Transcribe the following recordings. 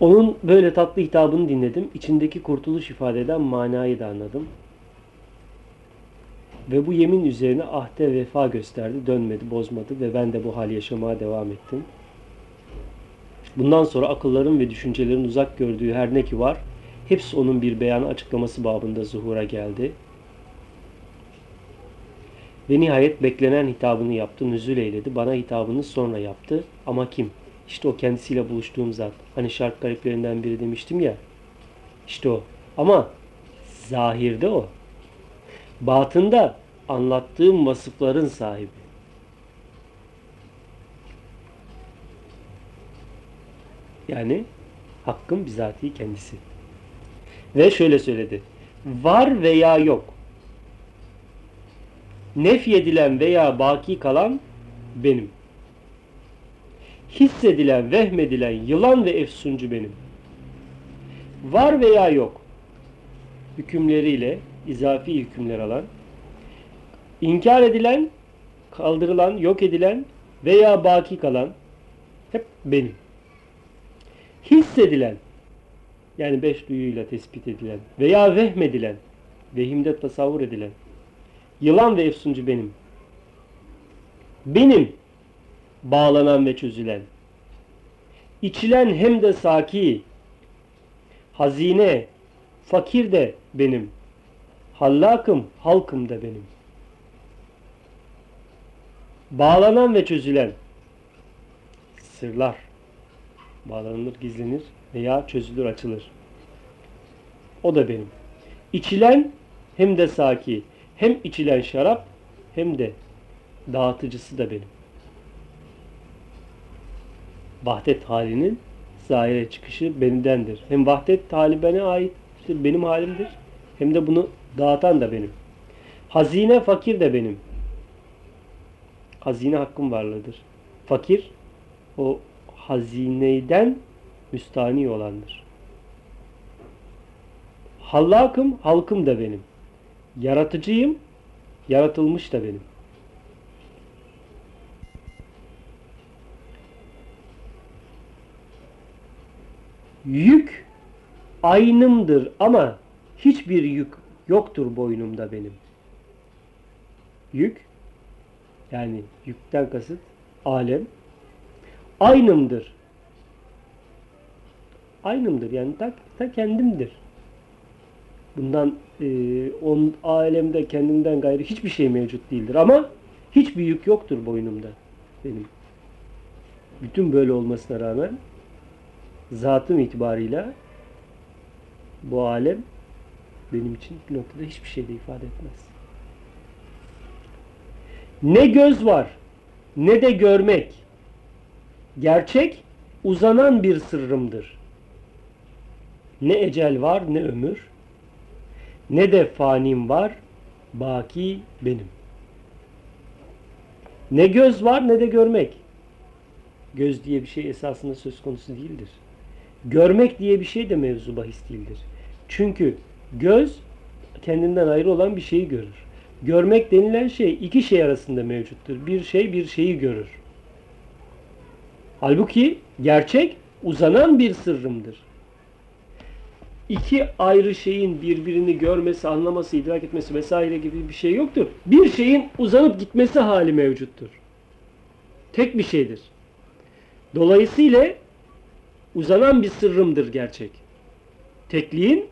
Onun böyle tatlı hitabını dinledim. İçindeki kurtuluş ifade manayı da anladım. Ve bu yemin üzerine ahde vefa gösterdi, dönmedi, bozmadı ve ben de bu hal yaşamaya devam ettim. Bundan sonra akılların ve düşüncelerin uzak gördüğü her ne ki var, hepsi onun bir beyanı açıklaması babında zuhura geldi. Ve nihayet beklenen hitabını yaptı, nüzul eyledi. Bana hitabını sonra yaptı. Ama kim? İşte o kendisiyle buluştuğum zat. Hani şark gariplerinden biri demiştim ya. İşte o. Ama zahirde o. Batında anlattığım vasıfların sahibi. Yani hakkın bizatihi kendisi. Ve şöyle söyledi. Var veya yok. Nefyedilen veya baki kalan benim. Hissedilen, vehmedilen yılan ve efsuncu benim. Var veya yok. Hükümleriyle izafi hükümler alan, inkar edilen, kaldırılan, yok edilen veya baki kalan hep benim. Hissedilen, yani beş duyuyla tespit edilen veya vehmedilen, vehimde tasavvur edilen, yılan ve efsuncu benim. Benim bağlanan ve çözülen, içilen hem de saki, hazine, fakir de benim, hallakım, halkım da benim. Bağlanan ve çözülen sırlar, bağlanır, gizlenir veya çözülür, açılır. O da benim. İçilen hem de saki, hem içilen şarap hem de dağıtıcısı da benim. Vahdet halinin zahire çıkışı bendendir. Hem vahdet hali bana aittir, benim halimdir. Hem de bunu dağıtan da benim. Hazine fakir de benim. Hazine hakkım varlığıdır. Fakir o hazineyden müstani olandır. Hallakım, halkım da benim. Yaratıcıyım, yaratılmış da benim. Yük aynımdır ama hiçbir yük yoktur boynumda benim. Yük yani yükten kasıt alem aynımdır. Aynımdır yani ta, ta kendimdir. Bundan e, on alemde kendimden gayrı hiçbir şey mevcut değildir ama hiçbir yük yoktur boynumda benim. Bütün böyle olmasına rağmen zatım itibarıyla bu alem benim için bir noktada hiçbir şey de ifade etmez. Ne göz var ne de görmek. Gerçek uzanan bir sırrımdır. Ne ecel var ne ömür. Ne de fanim var baki benim. Ne göz var ne de görmek. Göz diye bir şey esasında söz konusu değildir. Görmek diye bir şey de mevzu bahis değildir. Çünkü göz kendinden ayrı olan bir şeyi görür. Görmek denilen şey iki şey arasında mevcuttur. Bir şey bir şeyi görür. Halbuki gerçek uzanan bir sırrımdır. İki ayrı şeyin birbirini görmesi, anlaması, idrak etmesi vesaire gibi bir şey yoktur. Bir şeyin uzanıp gitmesi hali mevcuttur. Tek bir şeydir. Dolayısıyla uzanan bir sırrımdır gerçek. Tekliğin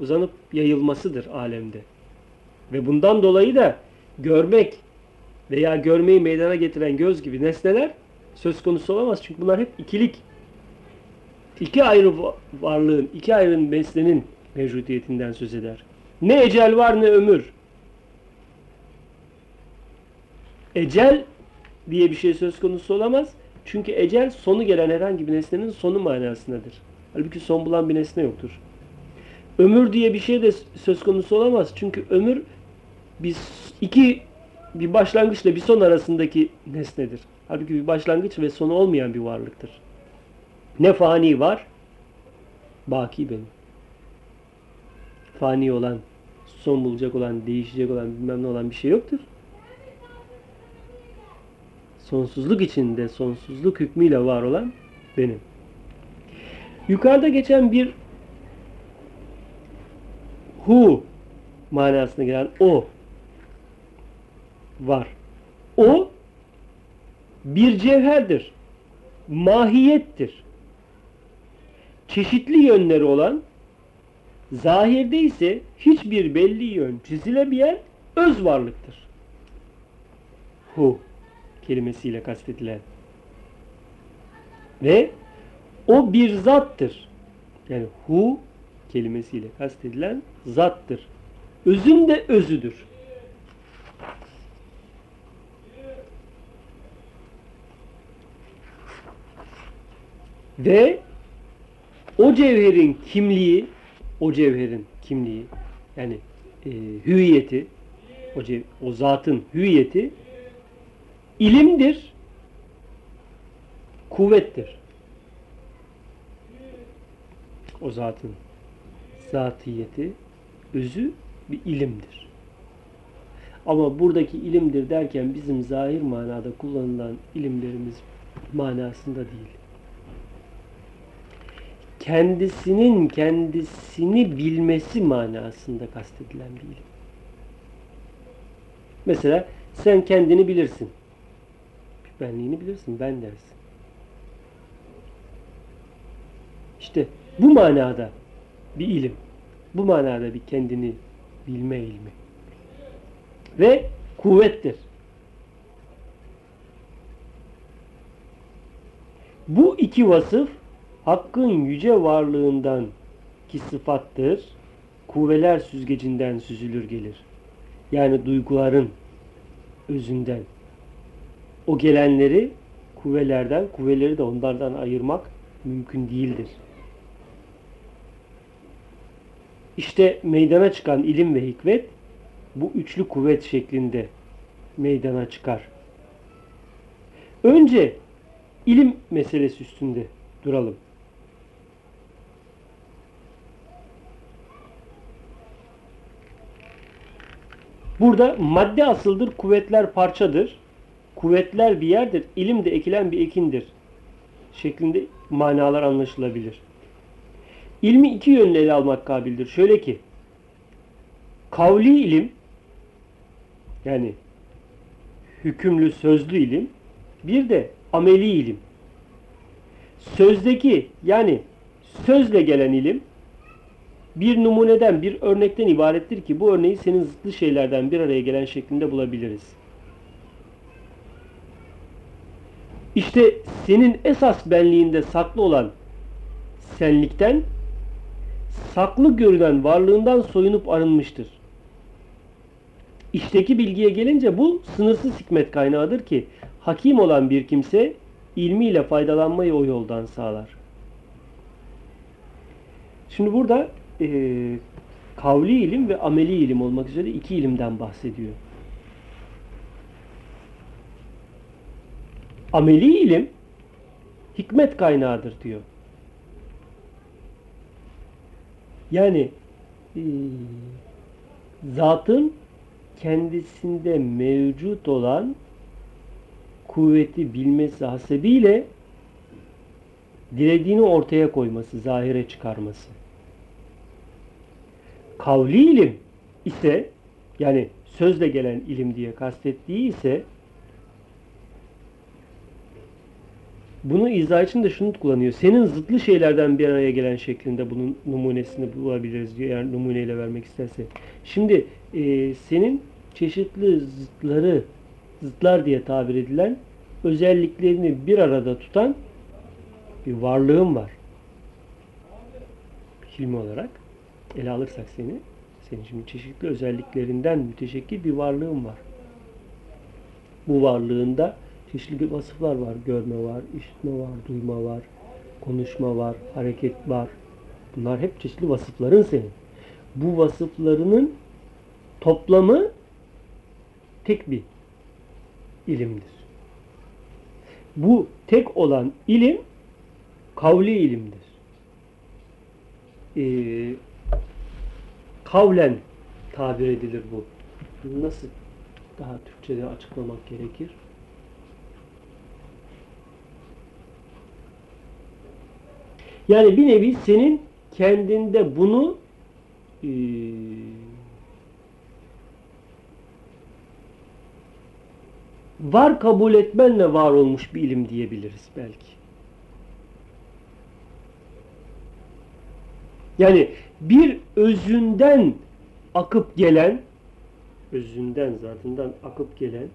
uzanıp yayılmasıdır alemde. Ve bundan dolayı da görmek veya görmeyi meydana getiren göz gibi nesneler söz konusu olamaz. Çünkü bunlar hep ikilik. İki ayrı varlığın, iki ayrı nesnenin mevcudiyetinden söz eder. Ne ecel var ne ömür. Ecel diye bir şey söz konusu olamaz. Çünkü ecel sonu gelen herhangi bir nesnenin sonu manasındadır. Halbuki son bulan bir nesne yoktur. Ömür diye bir şey de söz konusu olamaz. Çünkü ömür biz iki bir başlangıçla bir son arasındaki nesnedir. Halbuki bir başlangıç ve sonu olmayan bir varlıktır. Ne fani var? Baki benim. Fani olan, son bulacak olan, değişecek olan, bilmem ne olan bir şey yoktur. Sonsuzluk içinde, sonsuzluk hükmüyle var olan benim. Yukarıda geçen bir hu manasına gelen o var. O bir cevherdir. Mahiyettir. Çeşitli yönleri olan zahirde ise hiçbir belli yön çizilemeyen öz varlıktır. Hu kelimesiyle kastedilen. Ve o bir zattır. Yani hu kelimesiyle kastedilen zattır. Özün de özüdür. Ve o cevherin kimliği, o cevherin kimliği, yani e, hüviyeti, o, o zatın hüviyeti ilimdir, kuvvettir. O zatın zatiyeti, özü bir ilimdir. Ama buradaki ilimdir derken bizim zahir manada kullanılan ilimlerimiz manasında değil. Kendisinin kendisini bilmesi manasında kastedilen bir ilim. Mesela sen kendini bilirsin. Benliğini bilirsin, ben dersin. İşte bu manada bir ilim. Bu manada bir kendini bilme ilmi. Ve kuvvettir. Bu iki vasıf Hakk'ın yüce varlığından ki sıfattır. Kuvveler süzgecinden süzülür gelir. Yani duyguların özünden. O gelenleri kuvvelerden, kuvveleri de onlardan ayırmak mümkün değildir. İşte meydana çıkan ilim ve hikmet bu üçlü kuvvet şeklinde meydana çıkar. Önce ilim meselesi üstünde duralım. Burada madde asıldır, kuvvetler parçadır. Kuvvetler bir yerdir, ilim de ekilen bir ekindir. Şeklinde manalar anlaşılabilir. İlmi iki yönle ele almak kabildir. Şöyle ki, kavli ilim, yani hükümlü sözlü ilim, bir de ameli ilim. Sözdeki yani sözle gelen ilim bir numuneden, bir örnekten ibarettir ki bu örneği senin zıtlı şeylerden bir araya gelen şeklinde bulabiliriz. İşte senin esas benliğinde saklı olan senlikten saklı görülen varlığından soyunup arınmıştır. İşteki bilgiye gelince bu sınırsız hikmet kaynağıdır ki hakim olan bir kimse ilmiyle faydalanmayı o yoldan sağlar. Şimdi burada e, kavli ilim ve ameli ilim olmak üzere iki ilimden bahsediyor. Ameli ilim hikmet kaynağıdır diyor. Yani e, zatın kendisinde mevcut olan kuvveti bilmesi hasebiyle dilediğini ortaya koyması, zahire çıkarması. Kavli ilim ise yani sözle gelen ilim diye kastettiği ise bunu izah için de şunu kullanıyor. Senin zıtlı şeylerden bir araya gelen şeklinde bunun numunesini bulabiliriz diyor. Eğer numuneyle vermek isterse. Şimdi e, senin çeşitli zıtları zıtlar diye tabir edilen özelliklerini bir arada tutan bir varlığın var. Hilmi olarak ele alırsak seni, senin şimdi çeşitli özelliklerinden müteşekkil bir varlığın var. Bu varlığında çeşitli vasıflar var. Görme var, işitme var, duyma var, konuşma var, hareket var. Bunlar hep çeşitli vasıfların senin. Bu vasıflarının toplamı tek bir ilimdir. Bu tek olan ilim kavli ilimdir. Ee, kavlen tabir edilir bu. Nasıl daha Türkçe'de açıklamak gerekir? Yani bir nevi senin kendinde bunu e, var kabul etmenle var olmuş bir ilim diyebiliriz belki. Yani bir özünden akıp gelen özünden zatından akıp gelen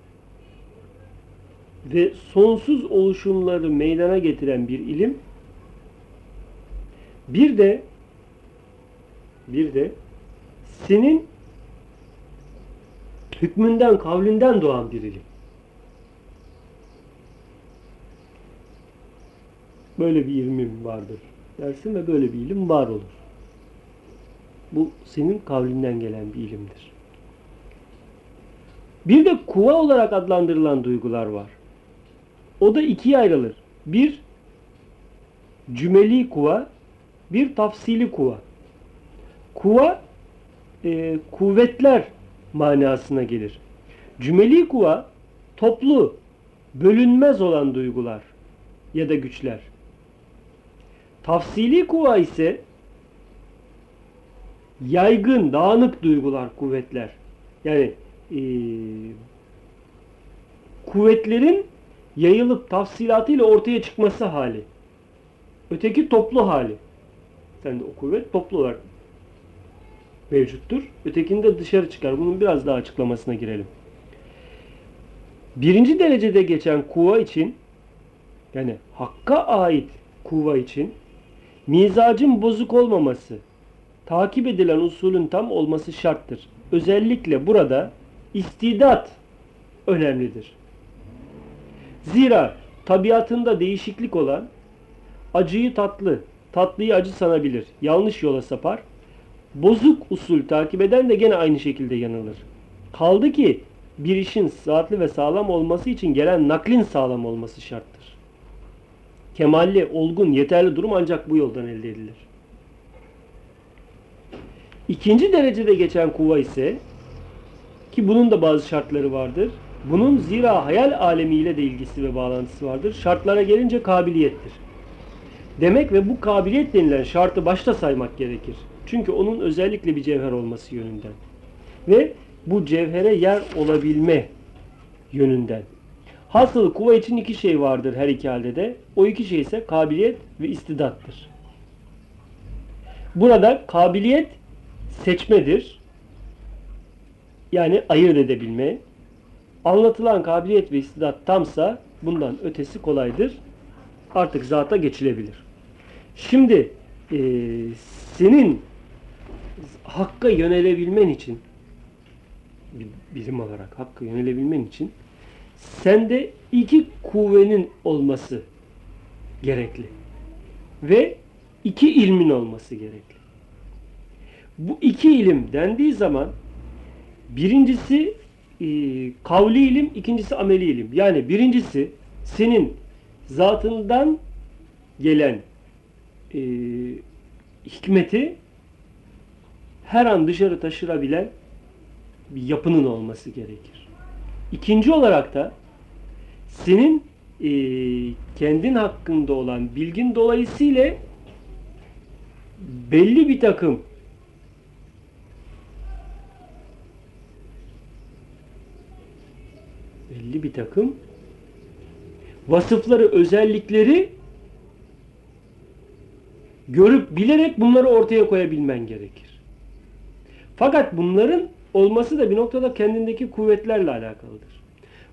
ve sonsuz oluşumları meydana getiren bir ilim bir de bir de senin hükmünden, kavlinden doğan bir ilim. Böyle bir ilmim vardır dersin ve böyle bir ilim var olur. Bu senin kavlinden gelen bir ilimdir. Bir de kuva olarak adlandırılan duygular var. O da ikiye ayrılır. Bir cümeli kuva, bir tafsili kuva. Kuva e, kuvvetler manasına gelir. Cümeli kuva toplu, bölünmez olan duygular ya da güçler. Tafsili kuva ise yaygın, dağınık duygular, kuvvetler. Yani e, kuvvetlerin yayılıp tafsilatıyla ortaya çıkması hali. Öteki toplu hali. Sen de o kuvvet toplu olarak mevcuttur. Ötekinde dışarı çıkar. Bunun biraz daha açıklamasına girelim. Birinci derecede geçen kuva için yani hakka ait kuva için mizacın bozuk olmaması, takip edilen usulün tam olması şarttır. Özellikle burada istidat önemlidir. Zira tabiatında değişiklik olan acıyı tatlı, tatlıyı acı sanabilir. Yanlış yola sapar. Bozuk usul takip eden de gene aynı şekilde yanılır. Kaldı ki bir işin saatli ve sağlam olması için gelen naklin sağlam olması şarttır. Kemalli, olgun, yeterli durum ancak bu yoldan elde edilir. İkinci derecede geçen kuva ise ki bunun da bazı şartları vardır. Bunun zira hayal alemiyle de ilgisi ve bağlantısı vardır. Şartlara gelince kabiliyettir. Demek ve bu kabiliyet denilen şartı başta saymak gerekir. Çünkü onun özellikle bir cevher olması yönünden. Ve bu cevhere yer olabilme yönünden. Hasılı kuva için iki şey vardır her iki halde de. O iki şey ise kabiliyet ve istidattır. Burada kabiliyet seçmedir. Yani ayırt edebilme. Anlatılan kabiliyet ve istidat tamsa bundan ötesi kolaydır. Artık zata geçilebilir. Şimdi e, senin hakka yönelebilmen için bir birim olarak hakka yönelebilmen için sende iki kuvvenin olması gerekli. Ve iki ilmin olması gerekli. Bu iki ilim dendiği zaman birincisi e, kavli ilim, ikincisi ameli ilim. Yani birincisi senin zatından gelen e, hikmeti her an dışarı taşırabilen bir yapının olması gerekir. İkinci olarak da senin e, kendin hakkında olan bilgin dolayısıyla belli bir takım belli bir takım vasıfları, özellikleri görüp bilerek bunları ortaya koyabilmen gerekir. Fakat bunların olması da bir noktada kendindeki kuvvetlerle alakalıdır.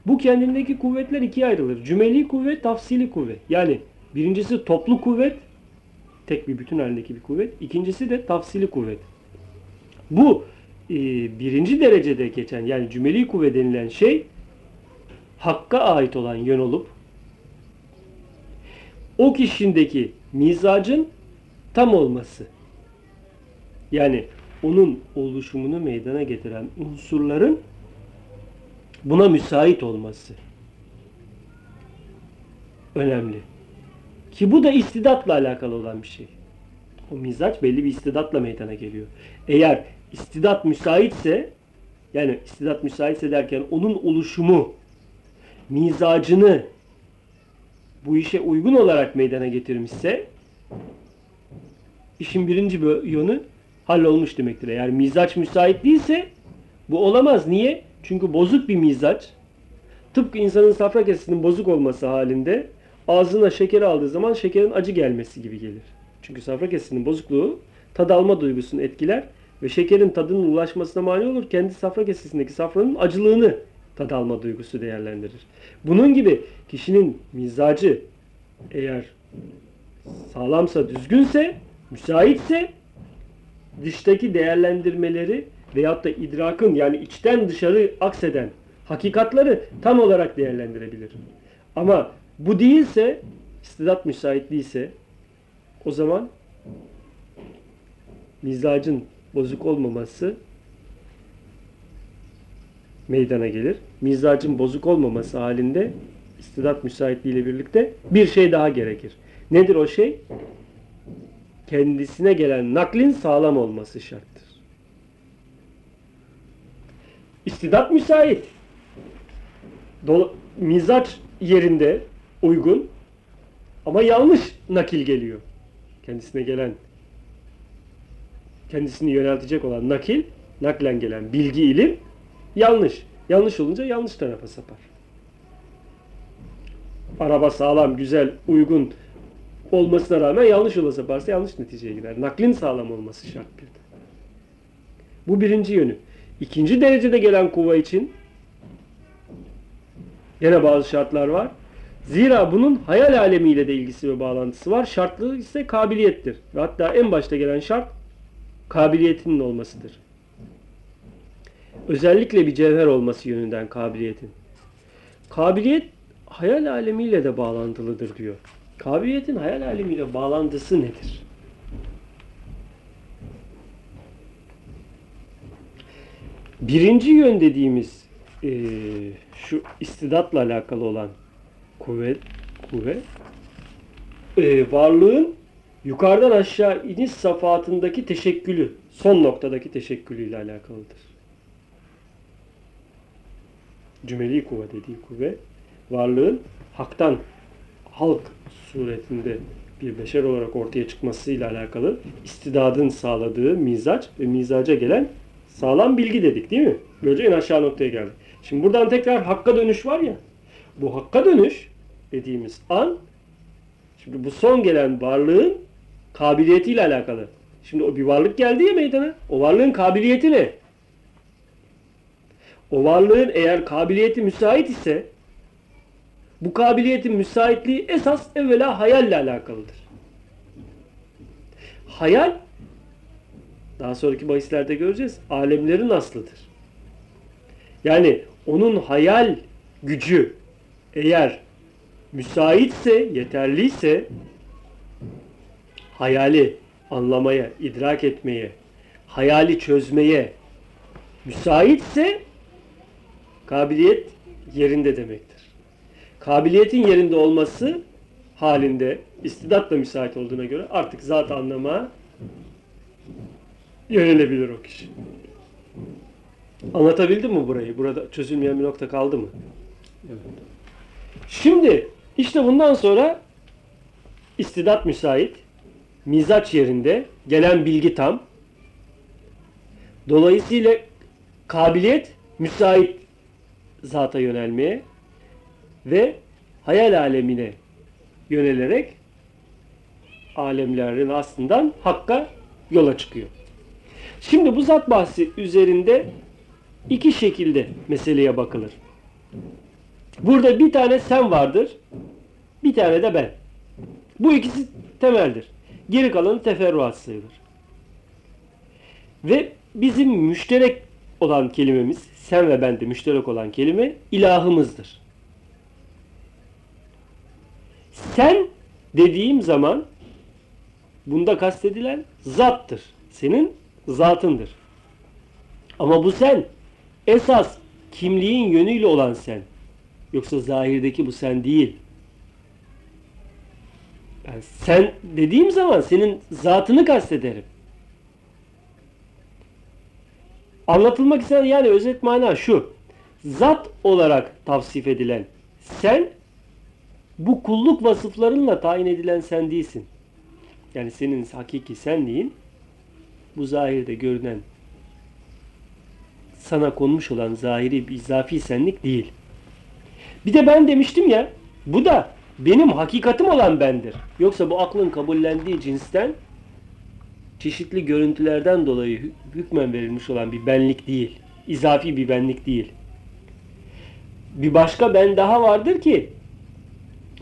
Bu kendindeki kuvvetler ikiye ayrılır. Cümeli kuvvet, tafsili kuvvet. Yani birincisi toplu kuvvet, tek bir bütün halindeki bir kuvvet. İkincisi de tafsili kuvvet. Bu e, birinci derecede geçen yani cümeli kuvvet denilen şey hakka ait olan yön olup o kişindeki mizacın tam olması. Yani onun oluşumunu meydana getiren unsurların buna müsait olması önemli. Ki bu da istidatla alakalı olan bir şey. O mizaç belli bir istidatla meydana geliyor. Eğer istidat müsaitse yani istidat müsaitse derken onun oluşumu mizacını bu işe uygun olarak meydana getirmişse işin birinci yönü hallolmuş demektir. Eğer mizaç müsait değilse bu olamaz. Niye? Çünkü bozuk bir mizaç tıpkı insanın safra kesesinin bozuk olması halinde ağzına şeker aldığı zaman şekerin acı gelmesi gibi gelir. Çünkü safra kesesinin bozukluğu tad alma duygusunu etkiler ve şekerin tadının ulaşmasına mani olur. Kendi safra kesesindeki safranın acılığını tad alma duygusu değerlendirir. Bunun gibi kişinin mizacı eğer sağlamsa, düzgünse, müsaitse dıştaki değerlendirmeleri veyahut da idrakın yani içten dışarı akseden hakikatları tam olarak değerlendirebilir. Ama bu değilse, istidat müsait değilse o zaman mizacın bozuk olmaması meydana gelir. Mizacın bozuk olmaması halinde istidat müsaitliği ile birlikte bir şey daha gerekir. Nedir o şey? Kendisine gelen naklin sağlam olması şarttır. İstidat müsait. Dol- mizaç yerinde uygun ama yanlış nakil geliyor. Kendisine gelen kendisini yöneltecek olan nakil, naklen gelen bilgi, ilim yanlış. Yanlış olunca yanlış tarafa sapar. Araba sağlam, güzel, uygun olmasına rağmen yanlış yola saparsa yanlış neticeye gider. Naklin sağlam olması şart bir de. Bu birinci yönü. İkinci derecede gelen kuvve için yine bazı şartlar var. Zira bunun hayal alemiyle de ilgisi ve bağlantısı var. Şartlı ise kabiliyettir. Ve hatta en başta gelen şart kabiliyetinin olmasıdır. Özellikle bir cevher olması yönünden kabiliyetin. Kabiliyet hayal alemiyle de bağlantılıdır diyor. Kabiliyetin hayal alemiyle bağlantısı nedir? Birinci yön dediğimiz eee, şu istidatla alakalı olan kuvvet, kuvvet eee, varlığın yukarıdan aşağı iniş safatındaki teşekkülü, son noktadaki teşekkülüyle alakalıdır. Cümeli kuvve dediği kuvve, varlığın haktan halk suretinde bir beşer olarak ortaya çıkmasıyla alakalı istidadın sağladığı mizaç ve mizaca gelen sağlam bilgi dedik değil mi? Böylece en aşağı noktaya geldik. Şimdi buradan tekrar hakka dönüş var ya. Bu hakka dönüş dediğimiz an şimdi bu son gelen varlığın kabiliyetiyle alakalı. Şimdi o bir varlık geldi ya meydana. O varlığın kabiliyeti ne? O varlığın eğer kabiliyeti müsait ise bu kabiliyetin müsaitliği esas evvela hayalle alakalıdır. Hayal daha sonraki bahislerde göreceğiz. Alemlerin aslıdır. Yani onun hayal gücü eğer müsaitse, yeterliyse hayali anlamaya, idrak etmeye, hayali çözmeye müsaitse kabiliyet yerinde demektir. Kabiliyetin yerinde olması halinde istidat da müsait olduğuna göre artık zat anlamaya yönelebilir o kişi. Anlatabildim mi burayı? Burada çözülmeyen bir nokta kaldı mı? Evet. Şimdi işte bundan sonra istidat müsait, mizaç yerinde, gelen bilgi tam. Dolayısıyla kabiliyet müsait zata yönelmeye ve hayal alemine yönelerek alemlerin aslından hakka yola çıkıyor. Şimdi bu zat bahsi üzerinde iki şekilde meseleye bakılır. Burada bir tane sen vardır, bir tane de ben. Bu ikisi temeldir. Geri kalanı teferruat sayılır. Ve bizim müşterek olan kelimemiz, sen ve bende müşterek olan kelime ilahımızdır. Sen dediğim zaman bunda kastedilen zattır. Senin zatındır. Ama bu sen esas kimliğin yönüyle olan sen. Yoksa zahirdeki bu sen değil. Ben sen dediğim zaman senin zatını kastederim. Anlatılmak istenen yani özet mana şu. Zat olarak tavsif edilen sen bu kulluk vasıflarınla tayin edilen sen değilsin. Yani senin hakiki senliğin bu zahirde görünen sana konmuş olan zahiri bir izafi senlik değil. Bir de ben demiştim ya bu da benim hakikatim olan bendir. Yoksa bu aklın kabullendiği cinsten çeşitli görüntülerden dolayı hü- hükmen verilmiş olan bir benlik değil. İzafi bir benlik değil. Bir başka ben daha vardır ki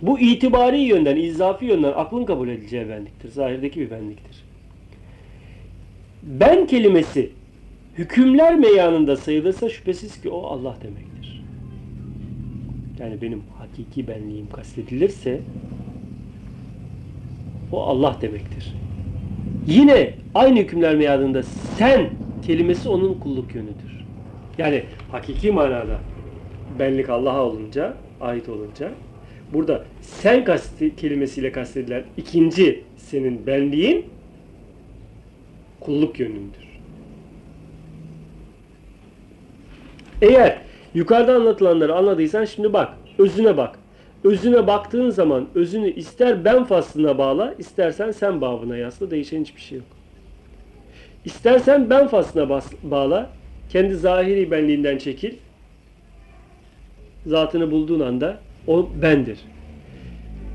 bu itibari yönden, izafi yönden aklın kabul edileceği benliktir. Zahirdeki bir benliktir. Ben kelimesi hükümler meyanında sayılırsa şüphesiz ki o Allah demektir. Yani benim hakiki benliğim kastedilirse o Allah demektir. Yine aynı hükümler meyadında sen kelimesi onun kulluk yönüdür. Yani hakiki manada benlik Allah'a olunca, ait olunca burada sen kasti, kelimesiyle kastedilen ikinci senin benliğin kulluk yönündür. Eğer yukarıda anlatılanları anladıysan şimdi bak, özüne bak. Özüne baktığın zaman özünü ister ben faslına bağla, istersen sen babına yasla, değişen hiçbir şey yok. İstersen ben faslına bağla, kendi zahiri benliğinden çekil, zatını bulduğun anda o bendir.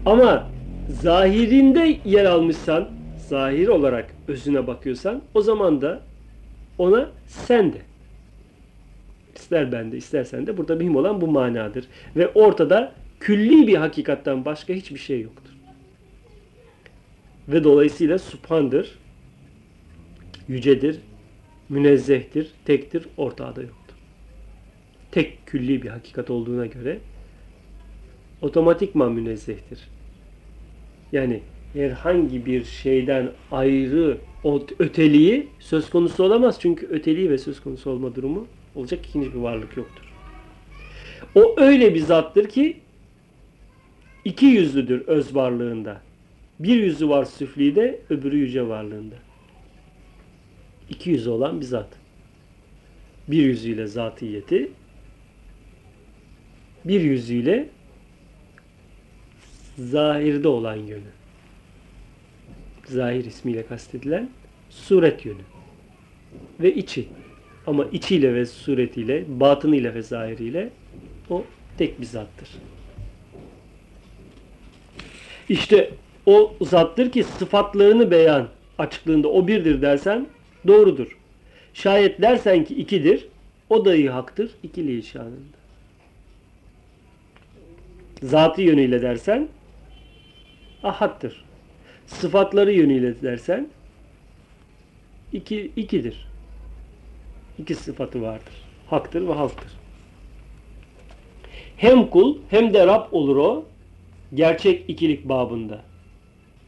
Ama zahirinde yer almışsan, zahir olarak özüne bakıyorsan, o zaman da ona sen de. İster bende, istersen de burada mühim olan bu manadır. Ve ortada külli bir hakikattan başka hiçbir şey yoktur. Ve dolayısıyla subhandır, yücedir, münezzehtir, tektir, ortağı da yoktur. Tek külli bir hakikat olduğuna göre otomatikman münezzehtir. Yani herhangi bir şeyden ayrı öteliği söz konusu olamaz. Çünkü öteliği ve söz konusu olma durumu olacak ikinci bir varlık yoktur. O öyle bir zattır ki iki yüzlüdür öz varlığında. Bir yüzü var süflide, öbürü yüce varlığında. İki yüzü olan bir zat. Bir yüzüyle zatiyeti, bir yüzüyle zahirde olan yönü. Zahir ismiyle kastedilen suret yönü. Ve içi. Ama içiyle ve suretiyle, batınıyla ve zahiriyle o tek bir zattır. İşte o zattır ki sıfatlarını beyan açıklığında o birdir dersen doğrudur. Şayet dersen ki ikidir, o dahi haktır, ikiliği şanında. Zatı yönüyle dersen ahattır. Sıfatları yönüyle dersen iki, ikidir. İki sıfatı vardır. Haktır ve halktır. Hem kul hem de Rab olur o gerçek ikilik babında.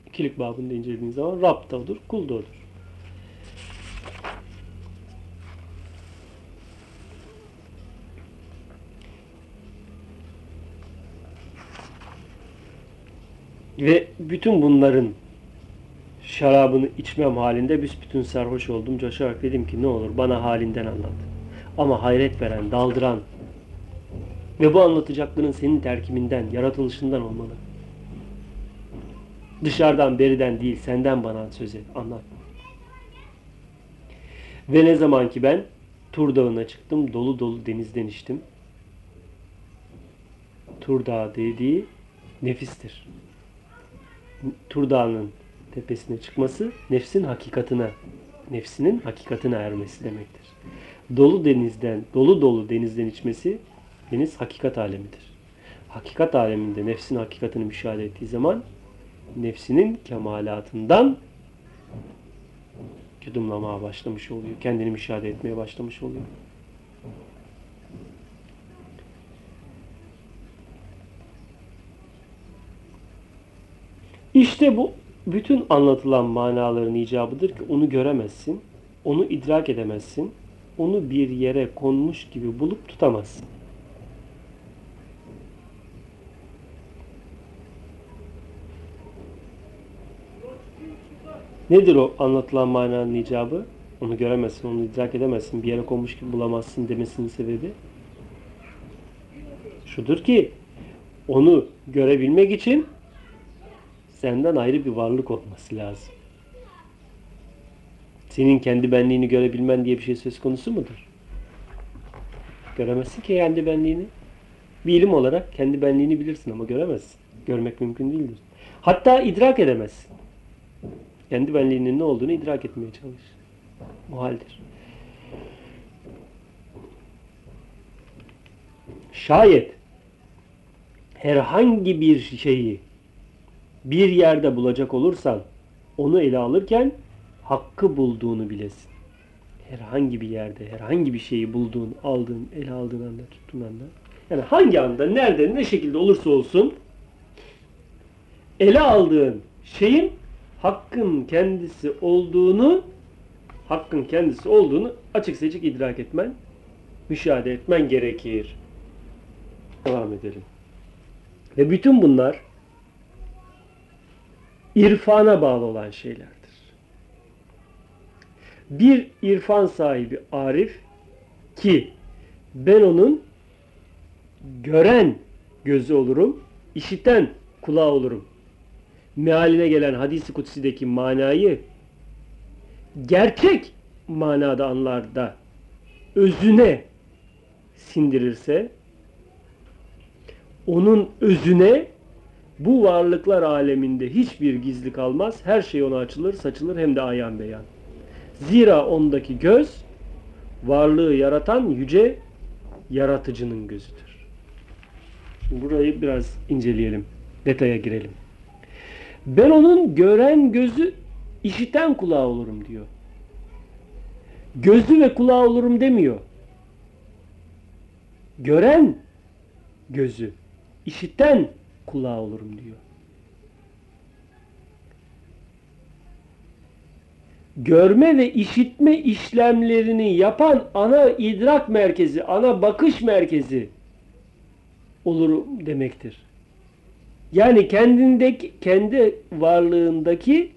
İkilik babında incelediğin zaman Rab da odur, kul da odur. Ve bütün bunların şarabını içmem halinde büsbütün sarhoş oldum. Coşarak dedim ki ne olur bana halinden anlat. Ama hayret veren, daldıran ve bu anlatacakların senin terkiminden, yaratılışından olmalı. Dışarıdan, beriden değil, senden bana söz et, anlat. Ve ne zaman ki ben Tur Dağı'na çıktım, dolu dolu denizden içtim. Tur Dağı dediği nefistir. Tur Dağı'nın tepesine çıkması nefsin hakikatine, nefsinin hakikatine ermesi demektir. Dolu denizden, dolu dolu denizden içmesi deniz hakikat alemidir. Hakikat aleminde nefsin hakikatini müşahede ettiği zaman nefsinin kemalatından yudumlamaya başlamış oluyor. Kendini müşahede etmeye başlamış oluyor. İşte bu bütün anlatılan manaların icabıdır ki onu göremezsin, onu idrak edemezsin, onu bir yere konmuş gibi bulup tutamazsın. Nedir o anlatılan mananın icabı? Onu göremezsin, onu idrak edemezsin, bir yere konmuş gibi bulamazsın demesinin sebebi şudur ki onu görebilmek için senden ayrı bir varlık olması lazım. Senin kendi benliğini görebilmen diye bir şey söz konusu mudur? Göremezsin ki kendi benliğini. Bir ilim olarak kendi benliğini bilirsin ama göremezsin. Görmek mümkün değildir. Hatta idrak edemezsin. Kendi benliğinin ne olduğunu idrak etmeye çalış. Muhaldir. Şayet herhangi bir şeyi bir yerde bulacak olursan onu ele alırken hakkı bulduğunu bilesin. Herhangi bir yerde, herhangi bir şeyi bulduğun, aldığın, ele aldığın anda, tuttuğun anda. Yani hangi anda, nerede, ne şekilde olursa olsun ele aldığın şeyin hakkın kendisi olduğunu hakkın kendisi olduğunu açık seçik idrak etmen, müşahede etmen gerekir. Devam edelim. Ve bütün bunlar irfana bağlı olan şeylerdir. Bir irfan sahibi arif ki ben onun gören gözü olurum, işiten kulağı olurum. Mealine gelen hadisi kutsideki manayı gerçek manada anlar da özüne sindirirse onun özüne bu varlıklar aleminde hiçbir gizli kalmaz. Her şey ona açılır, saçılır hem de ayan beyan. Zira ondaki göz varlığı yaratan yüce yaratıcının gözüdür. Burayı biraz inceleyelim. Detaya girelim. Ben onun gören gözü, işiten kulağı olurum diyor. Gözü ve kulağı olurum demiyor. Gören gözü, işiten kulağı olurum diyor. Görme ve işitme işlemlerini yapan ana idrak merkezi, ana bakış merkezi olurum demektir. Yani kendindeki, kendi varlığındaki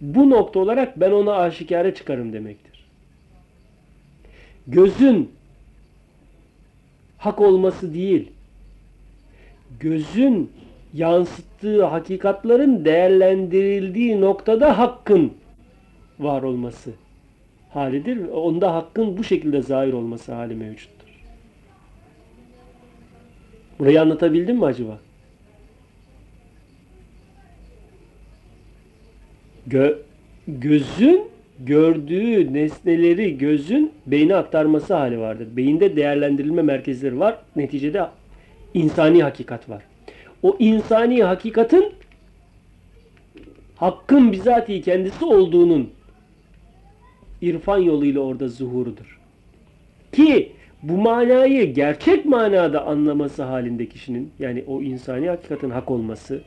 bu nokta olarak ben ona aşikare çıkarım demektir. Gözün hak olması değil, gözün yansıttığı hakikatların değerlendirildiği noktada hakkın var olması halidir. Onda hakkın bu şekilde zahir olması hali mevcuttur. Burayı anlatabildim mi acaba? Gö gözün gördüğü nesneleri gözün beyne aktarması hali vardır. Beyinde değerlendirilme merkezleri var. Neticede insani hakikat var. O insani hakikatin hakkın bizatihi kendisi olduğunun irfan yoluyla orada zuhurudur. Ki bu manayı gerçek manada anlaması halinde kişinin yani o insani hakikatin hak olması,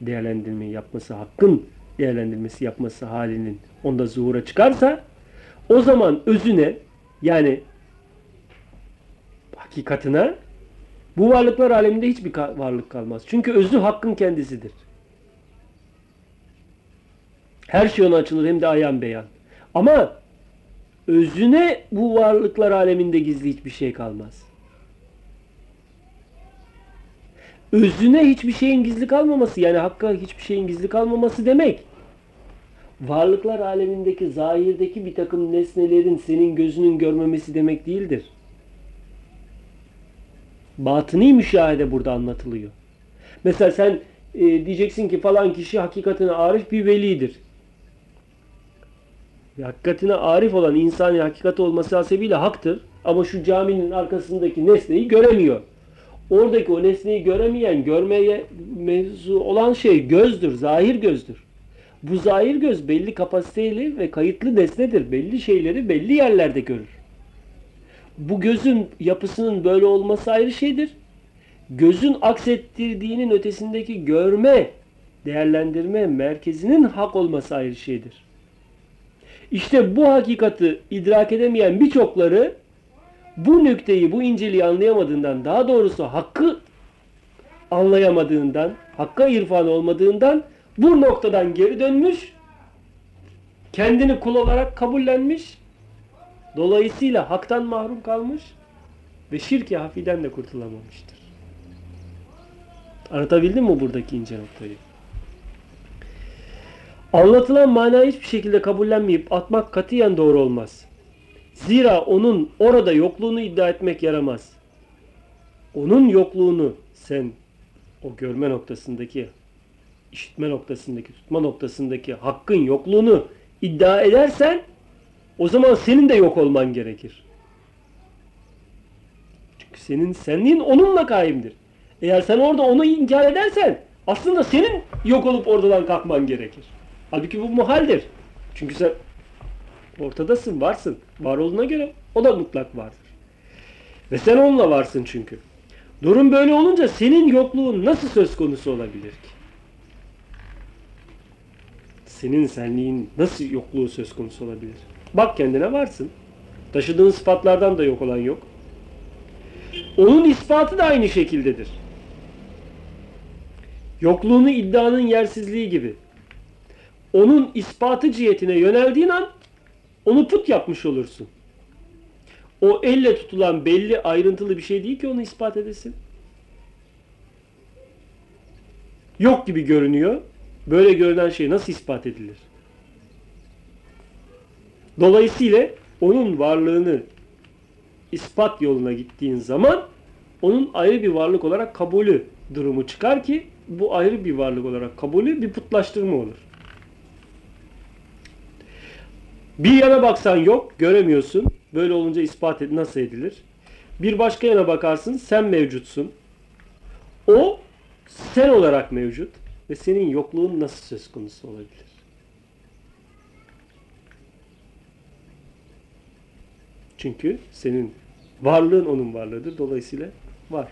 değerlendirmeyi yapması, hakkın değerlendirmesi yapması halinin onda zuhura çıkarsa o zaman özüne yani hakikatine bu varlıklar aleminde hiçbir varlık kalmaz. Çünkü özü hakkın kendisidir. Her şey ona açılır hem de ayan beyan. Ama özüne bu varlıklar aleminde gizli hiçbir şey kalmaz. Özüne hiçbir şeyin gizli kalmaması yani hakka hiçbir şeyin gizli kalmaması demek varlıklar alemindeki zahirdeki bir takım nesnelerin senin gözünün görmemesi demek değildir. Batıni müşahede burada anlatılıyor. Mesela sen e, diyeceksin ki falan kişi hakikatine arif bir velidir. Ve hakikatine arif olan insani hakikati olması hasebiyle haktır. Ama şu caminin arkasındaki nesneyi göremiyor. Oradaki o nesneyi göremeyen, görmeye mevzu olan şey gözdür, zahir gözdür. Bu zahir göz belli kapasiteli ve kayıtlı nesnedir. Belli şeyleri belli yerlerde görür. Bu gözün yapısının böyle olması ayrı şeydir. Gözün aksettirdiğinin ötesindeki görme, değerlendirme merkezinin hak olması ayrı şeydir. İşte bu hakikati idrak edemeyen birçokları bu nükteyi, bu inceliği anlayamadığından, daha doğrusu hakkı anlayamadığından, hakka irfan olmadığından bu noktadan geri dönmüş, kendini kul olarak kabullenmiş, dolayısıyla haktan mahrum kalmış ve şirk-i hafiden de kurtulamamıştır. Anlatabildim mi buradaki ince noktayı? Anlatılan manayı hiçbir şekilde kabullenmeyip atmak katiyen doğru olmaz. Zira onun orada yokluğunu iddia etmek yaramaz. Onun yokluğunu sen o görme noktasındaki, işitme noktasındaki, tutma noktasındaki hakkın yokluğunu iddia edersen o zaman senin de yok olman gerekir. Çünkü senin senliğin onunla kaimdir. Eğer sen orada onu inkar edersen aslında senin yok olup oradan kalkman gerekir. Halbuki bu muhaldir. Çünkü sen ortadasın, varsın. Var olduğuna göre o da mutlak vardır. Ve sen onunla varsın çünkü. Durum böyle olunca senin yokluğun nasıl söz konusu olabilir ki? Senin senliğin nasıl yokluğu söz konusu olabilir? Bak kendine varsın. Taşıdığın sıfatlardan da yok olan yok. Onun ispatı da aynı şekildedir. Yokluğunu iddianın yersizliği gibi. Onun ispatı cihetine yöneldiğin an onu put yapmış olursun. O elle tutulan belli ayrıntılı bir şey değil ki onu ispat edesin. Yok gibi görünüyor. Böyle görünen şey nasıl ispat edilir? Dolayısıyla onun varlığını ispat yoluna gittiğin zaman onun ayrı bir varlık olarak kabulü durumu çıkar ki bu ayrı bir varlık olarak kabulü bir putlaştırma olur. Bir yana baksan yok, göremiyorsun. Böyle olunca ispat ed nasıl edilir? Bir başka yana bakarsın, sen mevcutsun. O sen olarak mevcut ve senin yokluğun nasıl söz konusu olabilir? Çünkü senin varlığın onun varlığıdır. Dolayısıyla var.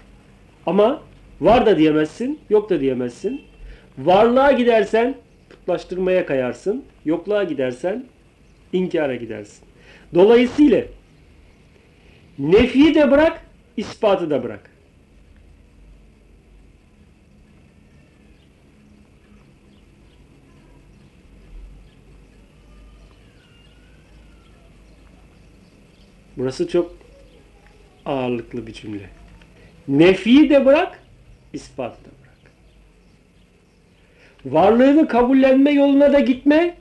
Ama var da diyemezsin, yok da diyemezsin. Varlığa gidersen putlaştırmaya kayarsın. Yokluğa gidersen inkara gidersin. Dolayısıyla nefiyi de bırak, ispatı da bırak. Burası çok ağırlıklı bir cümle. Nefiyi de bırak, ispatı da bırak. Varlığını kabullenme yoluna da gitme,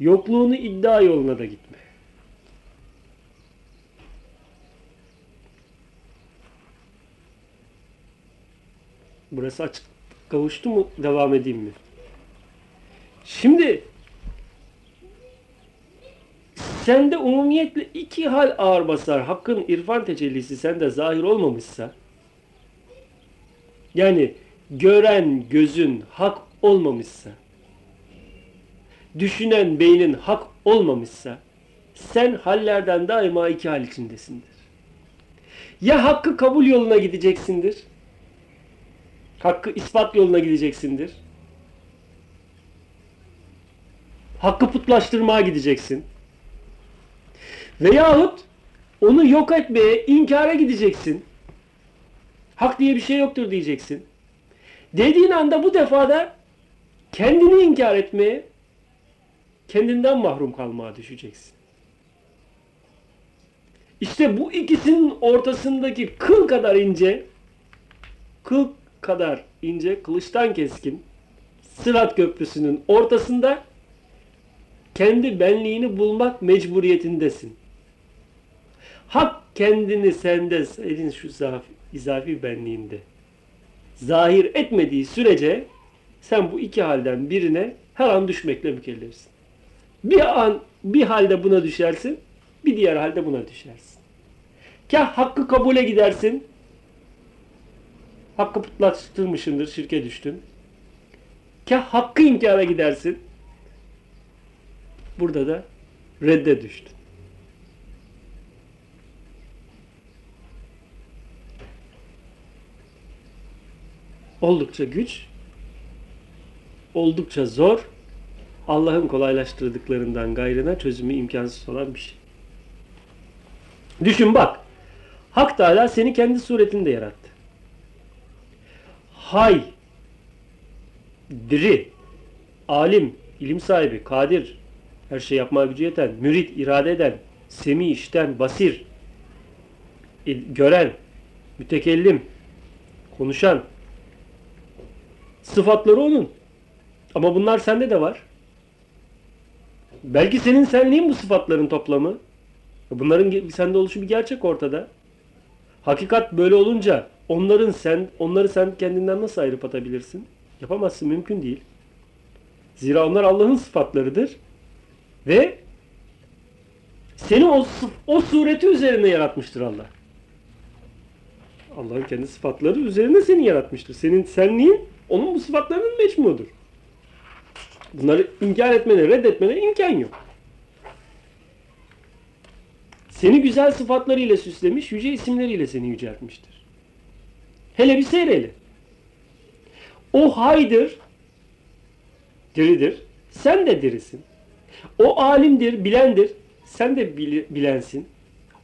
yokluğunu iddia yoluna da gitme. Burası açık kavuştu mu? Devam edeyim mi? Şimdi sende umumiyetle iki hal ağır basar. Hakkın irfan tecellisi sende zahir olmamışsa yani gören gözün hak olmamışsa düşünen beynin hak olmamışsa sen hallerden daima iki hal içindesindir. Ya hakkı kabul yoluna gideceksindir. Hakkı ispat yoluna gideceksindir. Hakkı putlaştırmaya gideceksin. Veyahut onu yok etmeye, inkara gideceksin. Hak diye bir şey yoktur diyeceksin. Dediğin anda bu defada kendini inkar etmeye, kendinden mahrum kalmaya düşeceksin. İşte bu ikisinin ortasındaki kıl kadar ince, kıl kadar ince, kılıçtan keskin Sırat Köprüsü'nün ortasında kendi benliğini bulmak mecburiyetindesin. Hak kendini sende, senin şu zafi, izafi benliğinde zahir etmediği sürece sen bu iki halden birine her an düşmekle mükellefsin. Bir an bir halde buna düşersin, bir diğer halde buna düşersin. Kah hakkı kabule gidersin, hakkı putlaştırmışındır, şirke düştün. Kah hakkı inkara gidersin, burada da redde düştün. Oldukça güç, oldukça zor, Allah'ın kolaylaştırdıklarından gayrına çözümü imkansız olan bir şey. Düşün bak. Hak Teala seni kendi suretinde yarattı. Hay, diri, alim, ilim sahibi, kadir, her şey yapmaya gücü yeten, mürit, irade eden, semi, işten, basir, gören, mütekellim, konuşan, sıfatları onun. Ama bunlar sende de var. Belki senin senliğin bu sıfatların toplamı. Bunların sende oluşu bir gerçek ortada. Hakikat böyle olunca onların sen onları sen kendinden nasıl ayırıp atabilirsin? Yapamazsın, mümkün değil. Zira onlar Allah'ın sıfatlarıdır ve seni o o sureti üzerine yaratmıştır Allah. Allah'ın kendi sıfatları üzerine seni yaratmıştır. Senin senliğin onun bu sıfatlarının mecmudur. Bunları inkar etmene, reddetmene imkan yok. Seni güzel sıfatlarıyla süslemiş, yüce isimleriyle seni yüceltmiştir. Hele bir seyreyle. O haydır, diridir. Sen de dirisin. O alimdir, bilendir. Sen de bil- bilensin.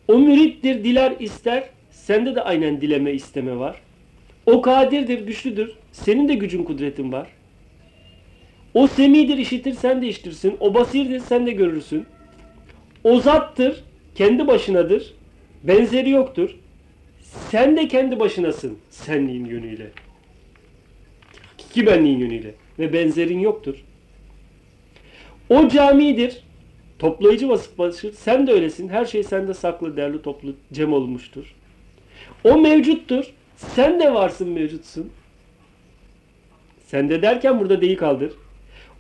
O mürittir, diler, ister. Sende de aynen dileme, isteme var. O kadirdir, güçlüdür. Senin de gücün, kudretin var. O semidir, işitir, sen de işitirsin. O basirdir, sen de görürsün. O zattır, kendi başınadır. Benzeri yoktur. Sen de kendi başınasın senliğin yönüyle. Hakiki benliğin yönüyle. Ve benzerin yoktur. O camidir. Toplayıcı vasıflaşır. Sen de öylesin. Her şey sende saklı, derli, toplu, cem olmuştur. O mevcuttur. Sen de varsın, mevcutsun. Sen de derken burada değil kaldır.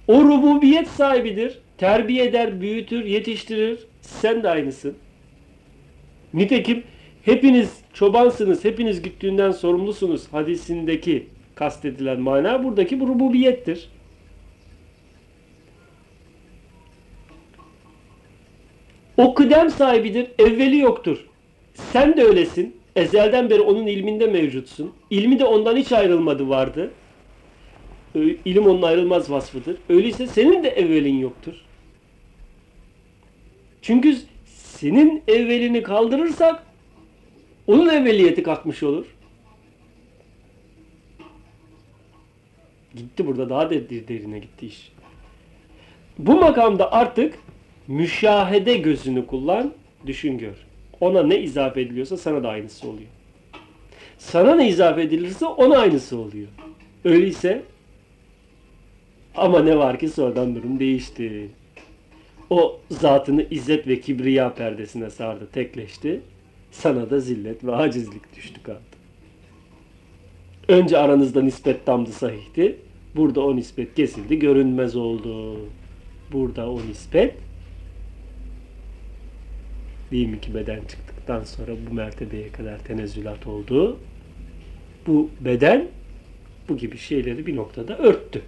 O rububiyet sahibidir. Terbiye eder, büyütür, yetiştirir. Sen de aynısın. Nitekim hepiniz çobansınız, hepiniz güttüğünden sorumlusunuz hadisindeki kastedilen mana buradaki bu rububiyettir. O kıdem sahibidir, evveli yoktur. Sen de öylesin. Ezelden beri onun ilminde mevcutsun. İlmi de ondan hiç ayrılmadı vardı. İlim onun ayrılmaz vasfıdır. Öyleyse senin de evvelin yoktur. Çünkü senin evvelini kaldırırsak onun evveliyeti kalkmış olur. Gitti burada daha da derine gitti iş. Bu makamda artık müşahede gözünü kullan, düşün gör. Ona ne izafe ediliyorsa sana da aynısı oluyor. Sana ne izafe edilirse ona aynısı oluyor. Öyleyse ama ne var ki sonradan durum değişti. O zatını izzet ve kibriya perdesine sardı, tekleşti. Sana da zillet ve acizlik düştü kaldı. Önce aranızda nispet tamdı sahihti. Burada o nispet kesildi, görünmez oldu. Burada o nispet değil mi ki beden çıktıktan sonra bu mertebeye kadar tenezzülat oldu. Bu beden bu gibi şeyleri bir noktada örttü.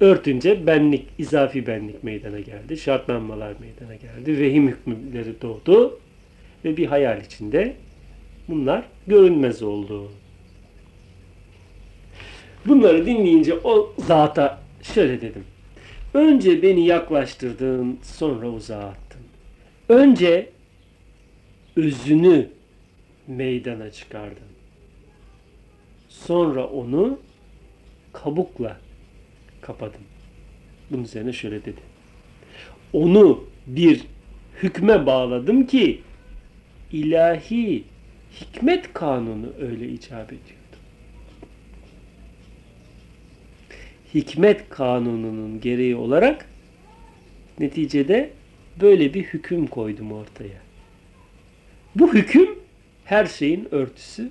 Örtünce benlik, izafi benlik meydana geldi. Şartlanmalar meydana geldi. Vehim hükümleri doğdu. Ve bir hayal içinde bunlar görünmez oldu. Bunları dinleyince o zata şöyle dedim. Önce beni yaklaştırdın, sonra uzağa attın. Önce özünü meydana çıkardın. Sonra onu kabukla kapadım. Bunun üzerine şöyle dedi. Onu bir hükme bağladım ki ilahi hikmet kanunu öyle icap ediyordu. Hikmet kanununun gereği olarak neticede böyle bir hüküm koydum ortaya. Bu hüküm her şeyin örtüsü,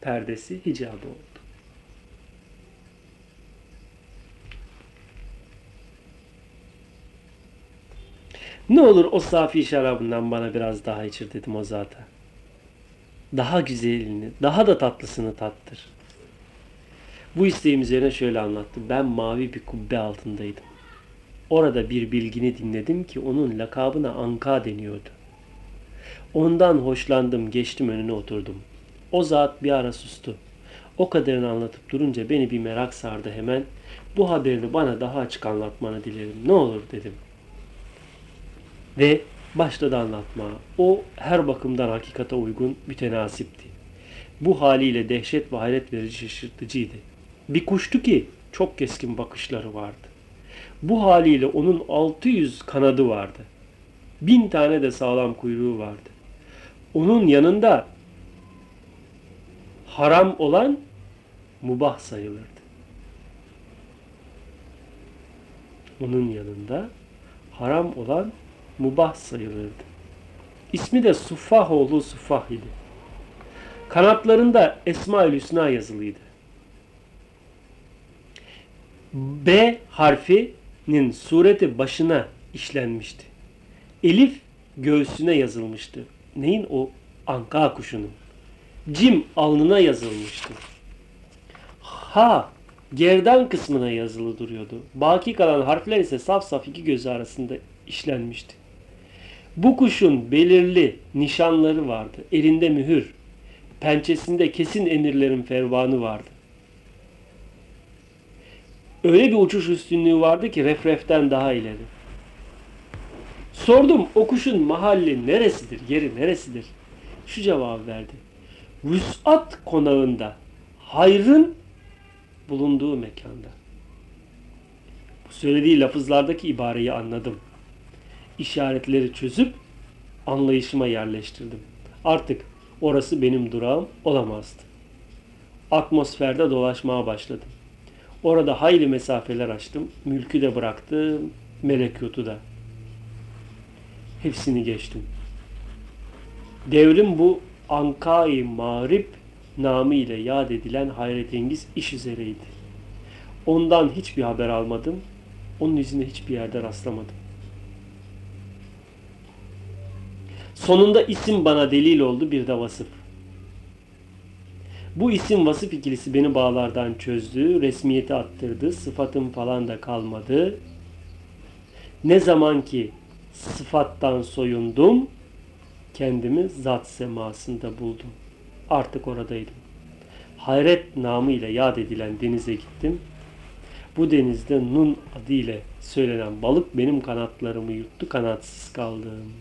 perdesi, hicabı oldu. Ne olur o safi şarabından bana biraz daha içir dedim o zata. Daha güzelini, daha da tatlısını tattır. Bu isteğim üzerine şöyle anlattı. Ben mavi bir kubbe altındaydım. Orada bir bilgini dinledim ki onun lakabına Anka deniyordu. Ondan hoşlandım, geçtim önüne oturdum. O zat bir ara sustu. O kadarını anlatıp durunca beni bir merak sardı hemen. Bu haberini bana daha açık anlatmanı dilerim. Ne olur dedim. Ve başladı anlatmaya. O her bakımdan hakikate uygun, mütenasipti. Bu haliyle dehşet ve hayret verici şaşırtıcıydı. Bir kuştu ki çok keskin bakışları vardı. Bu haliyle onun 600 kanadı vardı. Bin tane de sağlam kuyruğu vardı. Onun yanında haram olan mubah sayılırdı. onun yanında haram olan mubah sayılırdı. İsmi de Sufah oğlu Sufah idi. Kanatlarında Esma-ül Hüsna yazılıydı. B harfinin sureti başına işlenmişti. Elif göğsüne yazılmıştı. Neyin o? Anka kuşunun. Cim alnına yazılmıştı. Ha gerdan kısmına yazılı duruyordu. Baki kalan harfler ise saf saf iki gözü arasında işlenmişti. Bu kuşun belirli nişanları vardı. Elinde mühür, pençesinde kesin emirlerin fervanı vardı. Öyle bir uçuş üstünlüğü vardı ki refreften daha ileri. Sordum o kuşun mahalli neresidir, yeri neresidir? Şu cevabı verdi. Vüsat konağında, hayrın bulunduğu mekanda. Bu söylediği lafızlardaki ibareyi anladım. İşaretleri çözüp anlayışıma yerleştirdim. Artık orası benim durağım olamazdı. Atmosferde dolaşmaya başladım. Orada hayli mesafeler açtım. Mülkü de bıraktım. Melekutu da. Hepsini geçtim. Devrim bu Ankai Mağrib namı ile yad edilen hayretengiz iş üzereydi. Ondan hiçbir haber almadım. Onun izine hiçbir yerde rastlamadım. Sonunda isim bana delil oldu bir de vasıf. Bu isim vasıf ikilisi beni bağlardan çözdü, resmiyeti attırdı, sıfatım falan da kalmadı. Ne zaman ki sıfattan soyundum, kendimi zat semasında buldum. Artık oradaydım. Hayret namı ile yad edilen denize gittim. Bu denizde Nun adı ile söylenen balık benim kanatlarımı yuttu, kanatsız kaldım.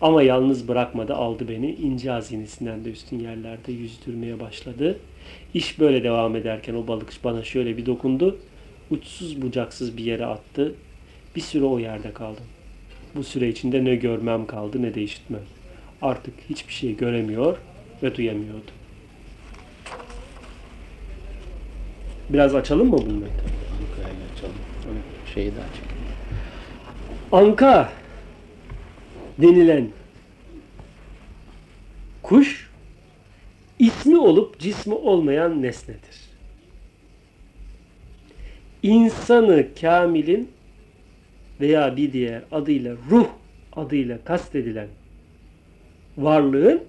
Ama yalnız bırakmadı, aldı beni. ince hazinesinden de üstün yerlerde yüzdürmeye başladı. İş böyle devam ederken o balık bana şöyle bir dokundu. Uçsuz bucaksız bir yere attı. Bir süre o yerde kaldım. Bu süre içinde ne görmem kaldı ne de işitmem. Artık hiçbir şey göremiyor ve duyamıyordu. Biraz açalım mı bunu? Anka'yla açalım. Şeyi de açalım. Anka denilen kuş ismi olup cismi olmayan nesnedir. İnsanı kamilin veya bir diğer adıyla ruh adıyla kastedilen varlığın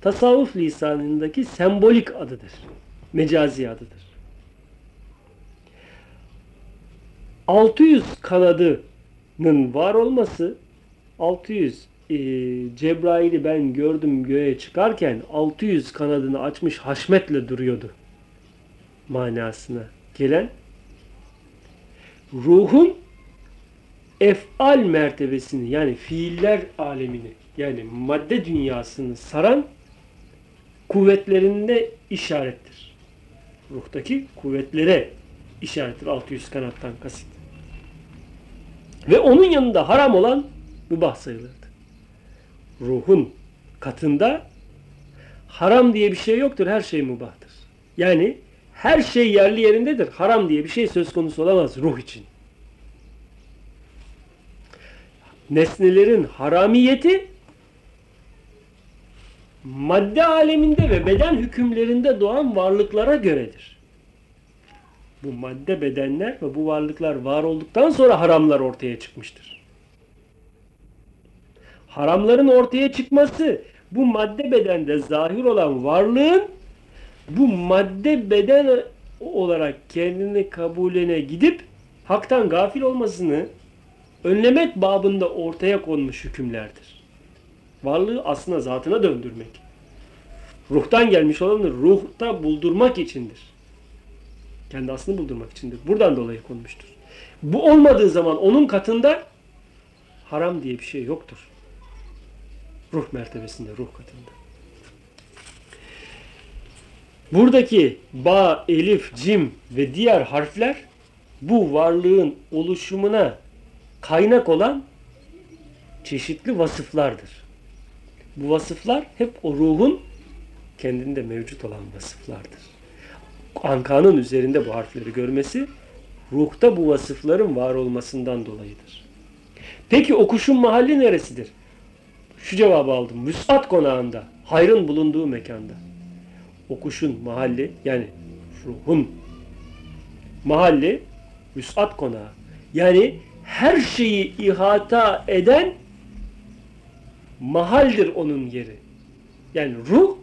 tasavvuf lisanındaki sembolik adıdır. Mecazi adıdır. 600 kanadının var olması 600 e, Cebrail'i ben gördüm göğe çıkarken 600 kanadını açmış haşmetle duruyordu manasına gelen ruhun efal mertebesini yani fiiller alemini yani madde dünyasını saran kuvvetlerinde işarettir. Ruhtaki kuvvetlere işarettir 600 kanattan kasıt. Ve onun yanında haram olan mübah sayılırdı. Ruhun katında haram diye bir şey yoktur. Her şey mübahtır. Yani her şey yerli yerindedir. Haram diye bir şey söz konusu olamaz ruh için. Nesnelerin haramiyeti madde aleminde ve beden hükümlerinde doğan varlıklara göredir. Bu madde bedenler ve bu varlıklar var olduktan sonra haramlar ortaya çıkmıştır. Haramların ortaya çıkması bu madde bedende zahir olan varlığın bu madde beden olarak kendini kabulene gidip haktan gafil olmasını önlemek babında ortaya konmuş hükümlerdir. Varlığı aslında zatına döndürmek. Ruhtan gelmiş olanı ruhta buldurmak içindir. Kendi aslını buldurmak içindir. Buradan dolayı konmuştur. Bu olmadığı zaman onun katında haram diye bir şey yoktur. Ruh mertebesinde, ruh katında. Buradaki ba, elif, cim ve diğer harfler bu varlığın oluşumuna kaynak olan çeşitli vasıflardır. Bu vasıflar hep o ruhun kendinde mevcut olan vasıflardır. Ankanın üzerinde bu harfleri görmesi ruhta bu vasıfların var olmasından dolayıdır. Peki o kuşun mahalli neresidir? Şu cevabı aldım. Müsat konağında, hayrın bulunduğu mekanda. O kuşun mahalli yani ruhun mahalli müsat konağı. Yani her şeyi ihata eden mahaldir onun yeri. Yani ruh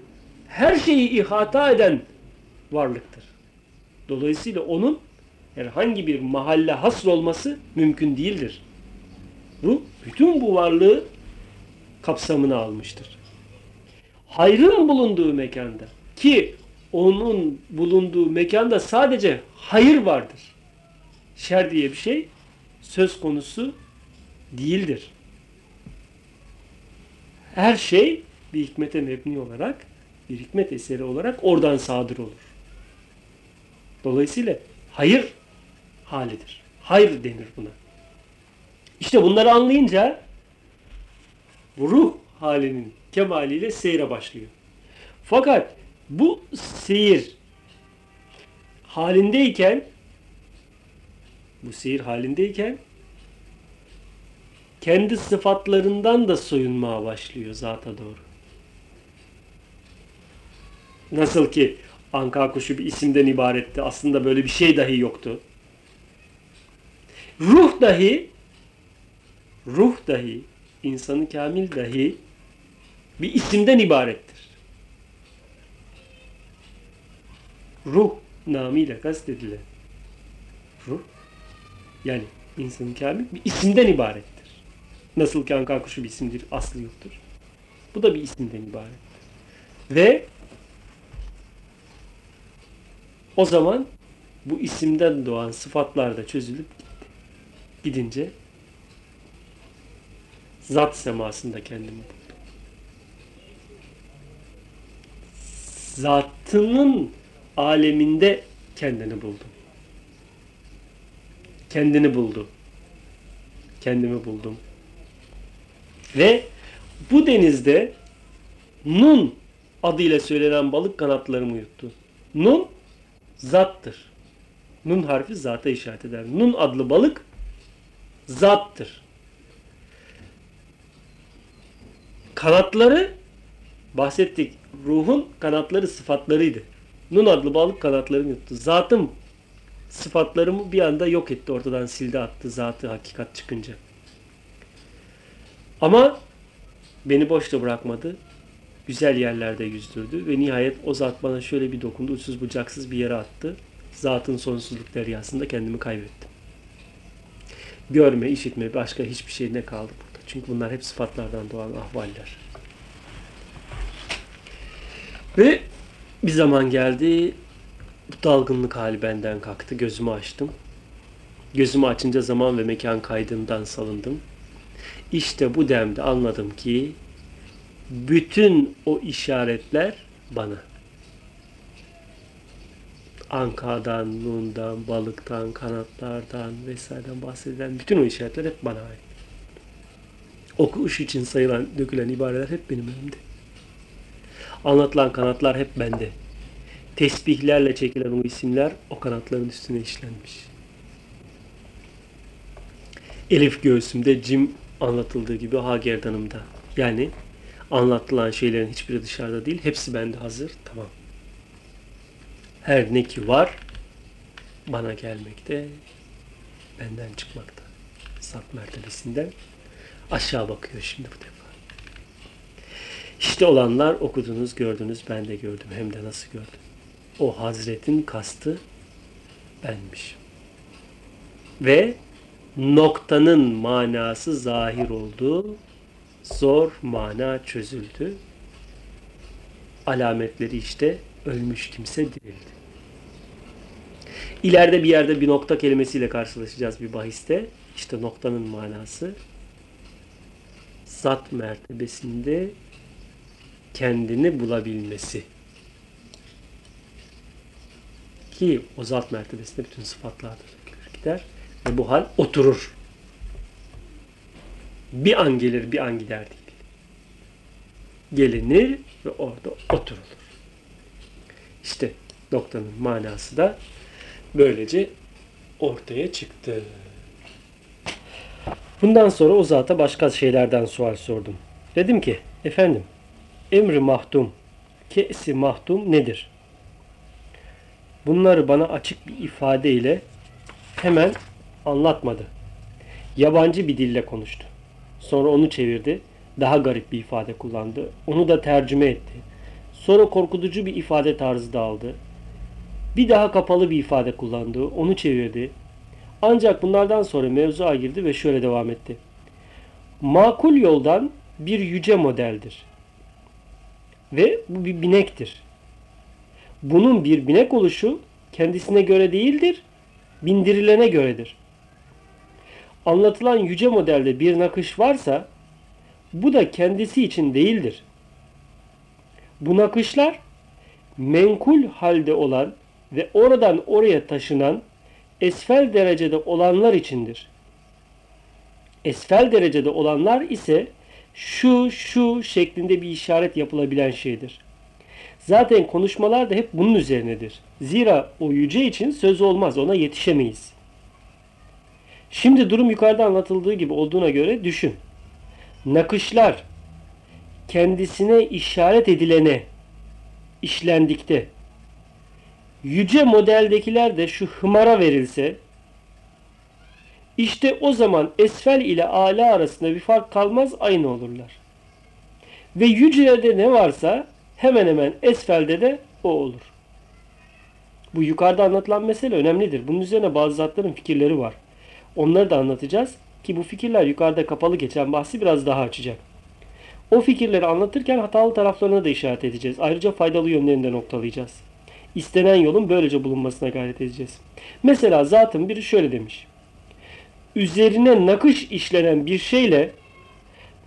her şeyi ihata eden varlıktır. Dolayısıyla onun herhangi bir mahalle hasr olması mümkün değildir. Ruh bütün bu varlığı kapsamına almıştır. Hayrın bulunduğu mekanda ki onun bulunduğu mekanda sadece hayır vardır. Şer diye bir şey söz konusu değildir. Her şey bir hikmete mebni olarak, bir hikmet eseri olarak oradan sadır olur. Dolayısıyla hayır halidir. Hayır denir buna. İşte bunları anlayınca ruh halinin kemaliyle seyre başlıyor. Fakat bu seyir halindeyken bu seyir halindeyken kendi sıfatlarından da soyunmaya başlıyor zata doğru. Nasıl ki anka kuşu bir isimden ibaretti. Aslında böyle bir şey dahi yoktu. Ruh dahi ruh dahi insanı kamil dahi bir isimden ibarettir. Ruh namıyla kastedilen ruh yani insanın kamil bir isimden ibarettir. Nasıl ki anka kuşu bir isimdir, aslı yoktur. Bu da bir isimden ibarettir. Ve o zaman bu isimden doğan sıfatlar da çözülüp gitti. Gidince zat semasında kendimi buldum. Zatının aleminde kendini buldum. Kendini buldu. Kendimi buldum. Ve bu denizde Nun adıyla söylenen balık kanatlarımı yuttu. Nun zattır. Nun harfi zata işaret eder. Nun adlı balık zattır. Kanatları bahsettik. Ruhun kanatları sıfatlarıydı. Nun adlı balık kanatlarını yuttu. Zatım sıfatlarımı bir anda yok etti. Ortadan sildi attı zatı hakikat çıkınca. Ama beni boşta bırakmadı. Güzel yerlerde yüzdürdü ve nihayet o zat bana şöyle bir dokundu. Uçsuz bucaksız bir yere attı. Zatın sonsuzluk deryasında kendimi kaybettim. Görme, işitme, başka hiçbir şey ne kaldı burada? Çünkü bunlar hep sıfatlardan doğan ahvaller. Ve bir zaman geldi. Bu dalgınlık hali benden kalktı. Gözümü açtım. Gözümü açınca zaman ve mekan kaydından salındım. İşte bu demde anladım ki bütün o işaretler bana. Ankadan, nundan, balıktan, kanatlardan vesaireden bahsedilen bütün o işaretler hep bana ait. Okuş için sayılan, dökülen ibareler hep benim önümde. Anlatılan kanatlar hep bende. Tesbihlerle çekilen o isimler o kanatların üstüne işlenmiş. Elif göğsümde, cim anlatıldığı gibi ha gerdanımda. Yani anlatılan şeylerin hiçbiri dışarıda değil. Hepsi bende hazır. Tamam. Her ne ki var bana gelmekte, benden çıkmakta. Zat mertebesinden aşağı bakıyor şimdi bu defa. İşte olanlar okudunuz, gördünüz, ben de gördüm. Hem de nasıl gördüm. O Hazretin kastı benmiş. Ve noktanın manası zahir oldu. Zor mana çözüldü. Alametleri işte ölmüş kimse dirildi. İleride bir yerde bir nokta kelimesiyle karşılaşacağız bir bahiste. İşte noktanın manası zat mertebesinde kendini bulabilmesi. Ki o zat mertebesinde bütün sıfatlar gider ve bu hal oturur. Bir an gelir, bir an gider değil. Gelinir ve orada oturulur. İşte noktanın manası da böylece ortaya çıktı. Bundan sonra o zata başka şeylerden sual sordum. Dedim ki, efendim, emri mahdum, ke'si mahdum nedir? Bunları bana açık bir ifadeyle hemen anlatmadı. Yabancı bir dille konuştu. Sonra onu çevirdi. Daha garip bir ifade kullandı. Onu da tercüme etti. Sonra korkutucu bir ifade tarzı da aldı. Bir daha kapalı bir ifade kullandı. Onu çevirdi. Ancak bunlardan sonra mevzuya girdi ve şöyle devam etti. Makul yoldan bir yüce modeldir. Ve bu bir binektir. Bunun bir binek oluşu kendisine göre değildir, bindirilene göredir. Anlatılan yüce modelde bir nakış varsa bu da kendisi için değildir. Bu nakışlar menkul halde olan ve oradan oraya taşınan esfel derecede olanlar içindir. Esfel derecede olanlar ise şu şu şeklinde bir işaret yapılabilen şeydir. Zaten konuşmalar da hep bunun üzerinedir. Zira o yüce için söz olmaz, ona yetişemeyiz. Şimdi durum yukarıda anlatıldığı gibi olduğuna göre düşün. Nakışlar kendisine işaret edilene işlendikte yüce modeldekiler de şu hımara verilse işte o zaman esfel ile ala arasında bir fark kalmaz aynı olurlar. Ve yücelerde ne varsa hemen hemen esfelde de o olur. Bu yukarıda anlatılan mesele önemlidir. Bunun üzerine bazı zatların fikirleri var. Onları da anlatacağız ki bu fikirler yukarıda kapalı geçen bahsi biraz daha açacak. O fikirleri anlatırken hatalı taraflarına da işaret edeceğiz. Ayrıca faydalı yönlerini de noktalayacağız. İstenen yolun böylece bulunmasına gayret edeceğiz. Mesela zatın biri şöyle demiş. Üzerine nakış işlenen bir şeyle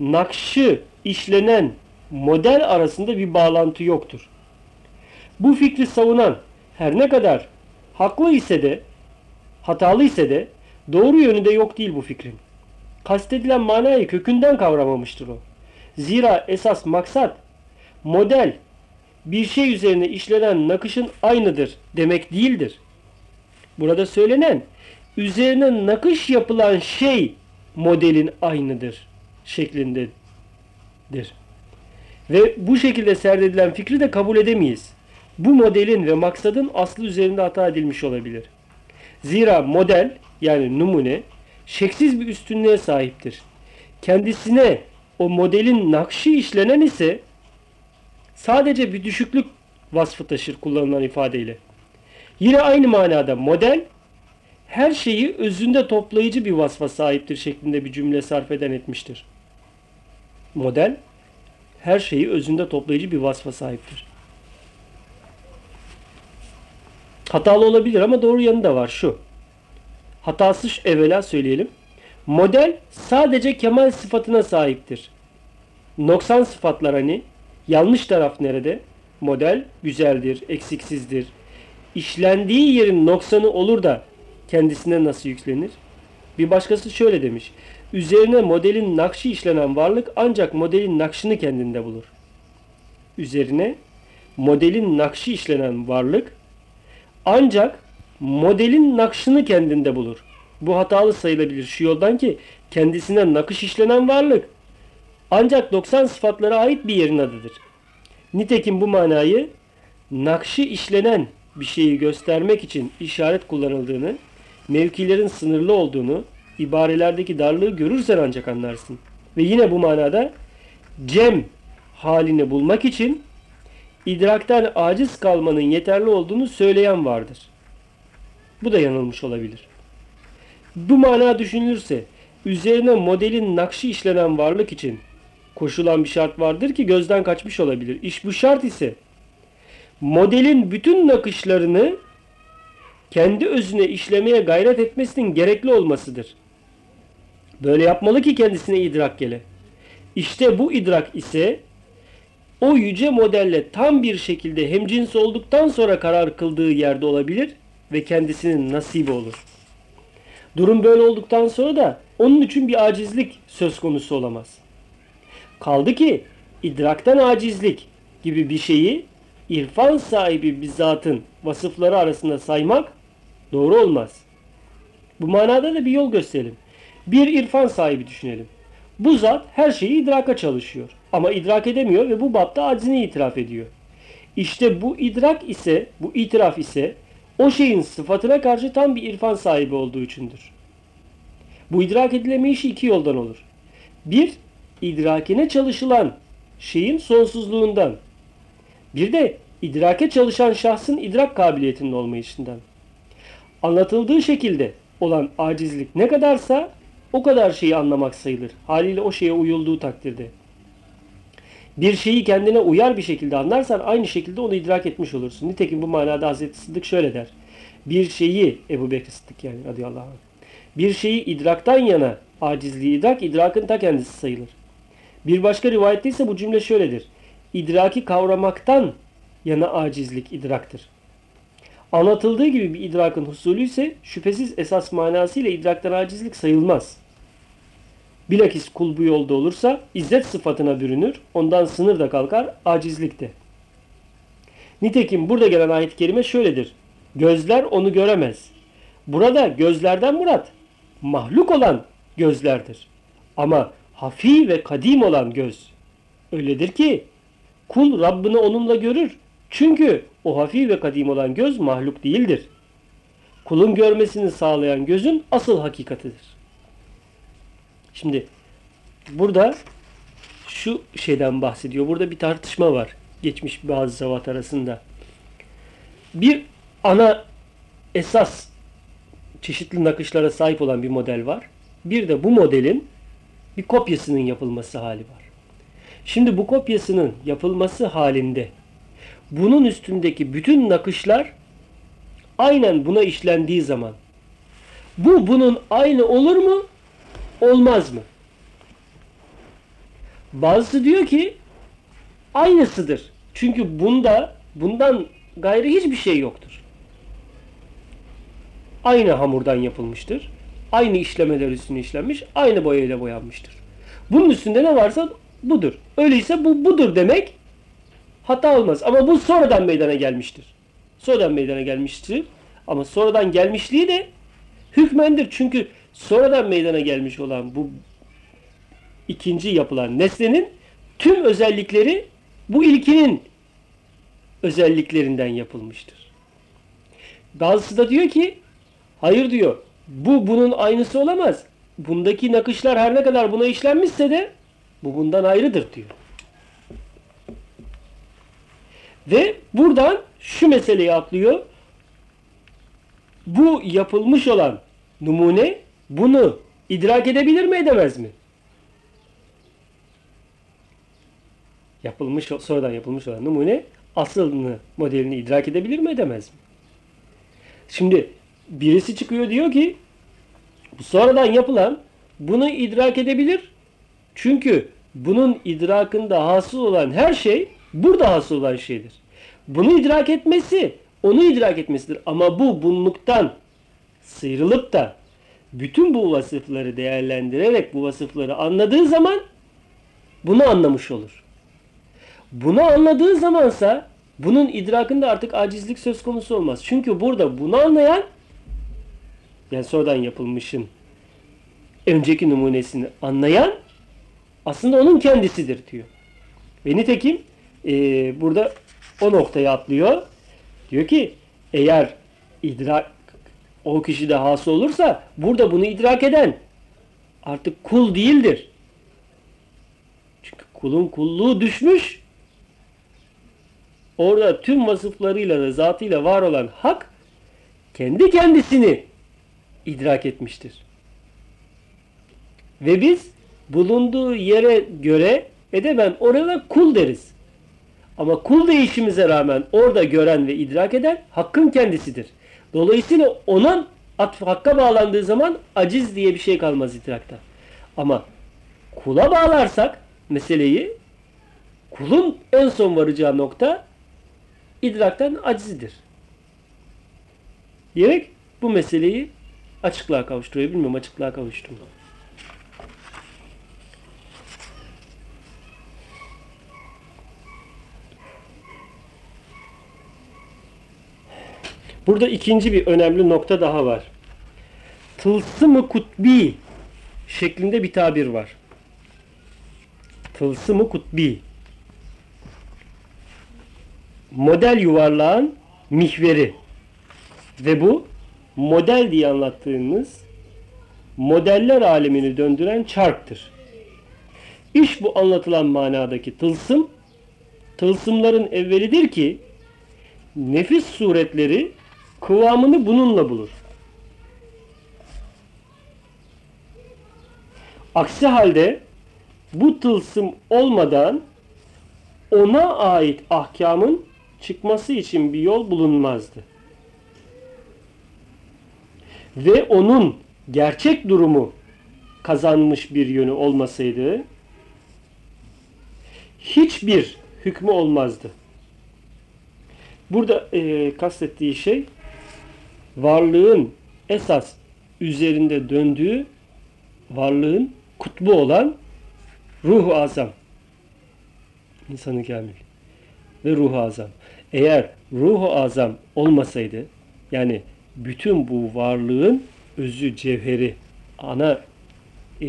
nakşı işlenen model arasında bir bağlantı yoktur. Bu fikri savunan her ne kadar haklı ise de hatalı ise de doğru yönü de yok değil bu fikrin. Kastedilen manayı kökünden kavramamıştır o. Zira esas maksat model bir şey üzerine işlenen nakışın aynıdır demek değildir. Burada söylenen üzerine nakış yapılan şey modelin aynıdır şeklindedir. Ve bu şekilde serdedilen fikri de kabul edemeyiz. Bu modelin ve maksadın aslı üzerinde hata edilmiş olabilir. Zira model yani numune şeksiz bir üstünlüğe sahiptir. Kendisine o modelin nakşı işlenen ise sadece bir düşüklük vasfı taşır kullanılan ifadeyle. Yine aynı manada model her şeyi özünde toplayıcı bir vasfa sahiptir şeklinde bir cümle sarf eden etmiştir. Model her şeyi özünde toplayıcı bir vasfa sahiptir. Hatalı olabilir ama doğru yanı da var şu. Hatası evvela söyleyelim. Model sadece kemal sıfatına sahiptir. Noksan sıfatlar hani yanlış taraf nerede? Model güzeldir, eksiksizdir. İşlendiği yerin noksanı olur da kendisine nasıl yüklenir? Bir başkası şöyle demiş. Üzerine modelin nakşı işlenen varlık ancak modelin nakşını kendinde bulur. Üzerine modelin nakşı işlenen varlık ancak modelin nakşını kendinde bulur. Bu hatalı sayılabilir şu yoldan ki kendisine nakış işlenen varlık ancak 90 sıfatlara ait bir yerin adıdır. Nitekim bu manayı nakşı işlenen bir şeyi göstermek için işaret kullanıldığını, mevkilerin sınırlı olduğunu, ibarelerdeki darlığı görürsen ancak anlarsın. Ve yine bu manada cem halini bulmak için idrakten aciz kalmanın yeterli olduğunu söyleyen vardır. Bu da yanılmış olabilir. Bu mana düşünülürse üzerine modelin nakşı işlenen varlık için koşulan bir şart vardır ki gözden kaçmış olabilir. İş bu şart ise modelin bütün nakışlarını kendi özüne işlemeye gayret etmesinin gerekli olmasıdır. Böyle yapmalı ki kendisine idrak gele. İşte bu idrak ise o yüce modelle tam bir şekilde hemcins olduktan sonra karar kıldığı yerde olabilir ve kendisinin nasibi olur. Durum böyle olduktan sonra da onun için bir acizlik söz konusu olamaz. Kaldı ki idraktan acizlik gibi bir şeyi irfan sahibi bir zatın vasıfları arasında saymak doğru olmaz. Bu manada da bir yol gösterelim. Bir irfan sahibi düşünelim. Bu zat her şeyi idraka çalışıyor. Ama idrak edemiyor ve bu bapta aczini itiraf ediyor. İşte bu idrak ise, bu itiraf ise o şeyin sıfatına karşı tam bir irfan sahibi olduğu içindir. Bu idrak edilemeyişi iki yoldan olur. Bir, idrakine çalışılan şeyin sonsuzluğundan. Bir de idrake çalışan şahsın idrak kabiliyetinin olmayışından. Anlatıldığı şekilde olan acizlik ne kadarsa o kadar şeyi anlamak sayılır. Haliyle o şeye uyulduğu takdirde. Bir şeyi kendine uyar bir şekilde anlarsan aynı şekilde onu idrak etmiş olursun. Nitekim bu manada Hazreti Sıddık şöyle der. Bir şeyi Ebu Bekir Sıddık yani radıyallahu anh. Bir şeyi idraktan yana acizliği idrak idrakın ta kendisi sayılır. Bir başka rivayette ise bu cümle şöyledir. İdraki kavramaktan yana acizlik idraktır. Anlatıldığı gibi bir idrakın husulü ise şüphesiz esas manasıyla idraktan acizlik sayılmaz. Bilakis kul bu yolda olursa izzet sıfatına bürünür, ondan sınır da kalkar, acizlik de. Nitekim burada gelen ayet-i kerime şöyledir. Gözler onu göremez. Burada gözlerden murat, mahluk olan gözlerdir. Ama hafi ve kadim olan göz. Öyledir ki kul Rabbini onunla görür. Çünkü o hafi ve kadim olan göz mahluk değildir. Kulun görmesini sağlayan gözün asıl hakikatidir. Şimdi burada şu şeyden bahsediyor. Burada bir tartışma var. Geçmiş bazı zavat arasında. Bir ana esas çeşitli nakışlara sahip olan bir model var. Bir de bu modelin bir kopyasının yapılması hali var. Şimdi bu kopyasının yapılması halinde bunun üstündeki bütün nakışlar aynen buna işlendiği zaman bu bunun aynı olur mu? Olmaz mı? Bazısı diyor ki aynısıdır. Çünkü bunda bundan gayrı hiçbir şey yoktur. Aynı hamurdan yapılmıştır. Aynı işlemeler üstüne işlenmiş, aynı boyayla boyanmıştır. Bunun üstünde ne varsa budur. Öyleyse bu budur demek hata olmaz. Ama bu sonradan meydana gelmiştir. Sonradan meydana gelmiştir. Ama sonradan gelmişliği de hükmendir. Çünkü sonradan meydana gelmiş olan bu ikinci yapılan nesnenin tüm özellikleri bu ilkinin özelliklerinden yapılmıştır. Bazısı da diyor ki hayır diyor bu bunun aynısı olamaz. Bundaki nakışlar her ne kadar buna işlenmişse de bu bundan ayrıdır diyor. Ve buradan şu meseleyi atlıyor. Bu yapılmış olan numune bunu idrak edebilir mi edemez mi? Yapılmış sonradan yapılmış olan numune aslını modelini idrak edebilir mi edemez mi? Şimdi birisi çıkıyor diyor ki sonradan yapılan bunu idrak edebilir. Çünkü bunun idrakında hasıl olan her şey burada hasıl olan şeydir. Bunu idrak etmesi onu idrak etmesidir. Ama bu bunluktan sıyrılıp da bütün bu vasıfları değerlendirerek bu vasıfları anladığı zaman bunu anlamış olur. Bunu anladığı zamansa bunun idrakında artık acizlik söz konusu olmaz. Çünkü burada bunu anlayan yani sonradan yapılmışın önceki numunesini anlayan aslında onun kendisidir diyor. Ve nitekim e, burada o noktaya atlıyor. Diyor ki eğer idrak o kişide hasıl olursa burada bunu idrak eden artık kul değildir. Çünkü kulun kulluğu düşmüş. Orada tüm vasıflarıyla ve zatıyla var olan hak kendi kendisini idrak etmiştir. Ve biz bulunduğu yere göre edemen orada kul deriz. Ama kul değişimize rağmen orada gören ve idrak eden hakkın kendisidir. Dolayısıyla onun hakka bağlandığı zaman aciz diye bir şey kalmaz idrakta. Ama kula bağlarsak meseleyi kulun en son varacağı nokta idraktan acizdir. Diyerek bu meseleyi açıklığa kavuşturuyor. Bilmiyorum açıklığa kavuştum. Burada ikinci bir önemli nokta daha var. tılsımı kutbi şeklinde bir tabir var. Tılsımı kutbi. Model yuvarlağın mihveri. Ve bu model diye anlattığımız modeller alemini döndüren çarktır. İş bu anlatılan manadaki tılsım, tılsımların evvelidir ki nefis suretleri kıvamını bununla bulur. Aksi halde bu tılsım olmadan ona ait ahkamın çıkması için bir yol bulunmazdı. Ve onun gerçek durumu kazanmış bir yönü olmasaydı hiçbir hükmü olmazdı. Burada e, kastettiği şey varlığın esas üzerinde döndüğü varlığın kutbu olan ruhu azam. İnsanı kamil ve ruhu azam. Eğer ruhu azam olmasaydı yani bütün bu varlığın özü, cevheri, ana e,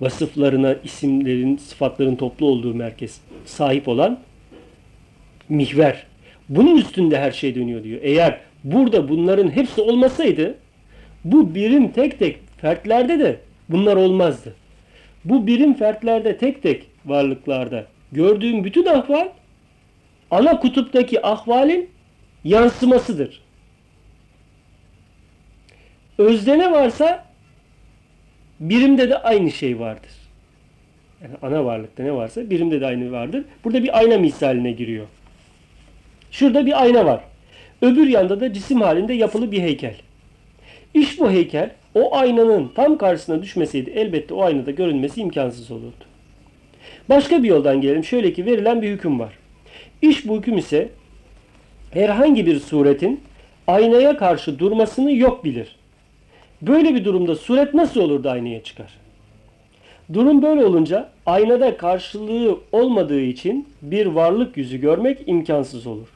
vasıflarına, isimlerin, sıfatların toplu olduğu merkez sahip olan mihver. Bunun üstünde her şey dönüyor diyor. Eğer burada bunların hepsi olmasaydı bu birim tek tek fertlerde de bunlar olmazdı. Bu birim fertlerde tek tek varlıklarda gördüğüm bütün ahval ana kutuptaki ahvalin yansımasıdır. Özde ne varsa birimde de aynı şey vardır. Yani ana varlıkta ne varsa birimde de aynı vardır. Burada bir ayna misaline giriyor. Şurada bir ayna var. Öbür yanda da cisim halinde yapılı bir heykel. İş bu heykel o aynanın tam karşısına düşmeseydi elbette o aynada görünmesi imkansız olurdu. Başka bir yoldan gelelim. Şöyle ki verilen bir hüküm var. İş bu hüküm ise herhangi bir suretin aynaya karşı durmasını yok bilir. Böyle bir durumda suret nasıl olur da aynaya çıkar? Durum böyle olunca aynada karşılığı olmadığı için bir varlık yüzü görmek imkansız olur.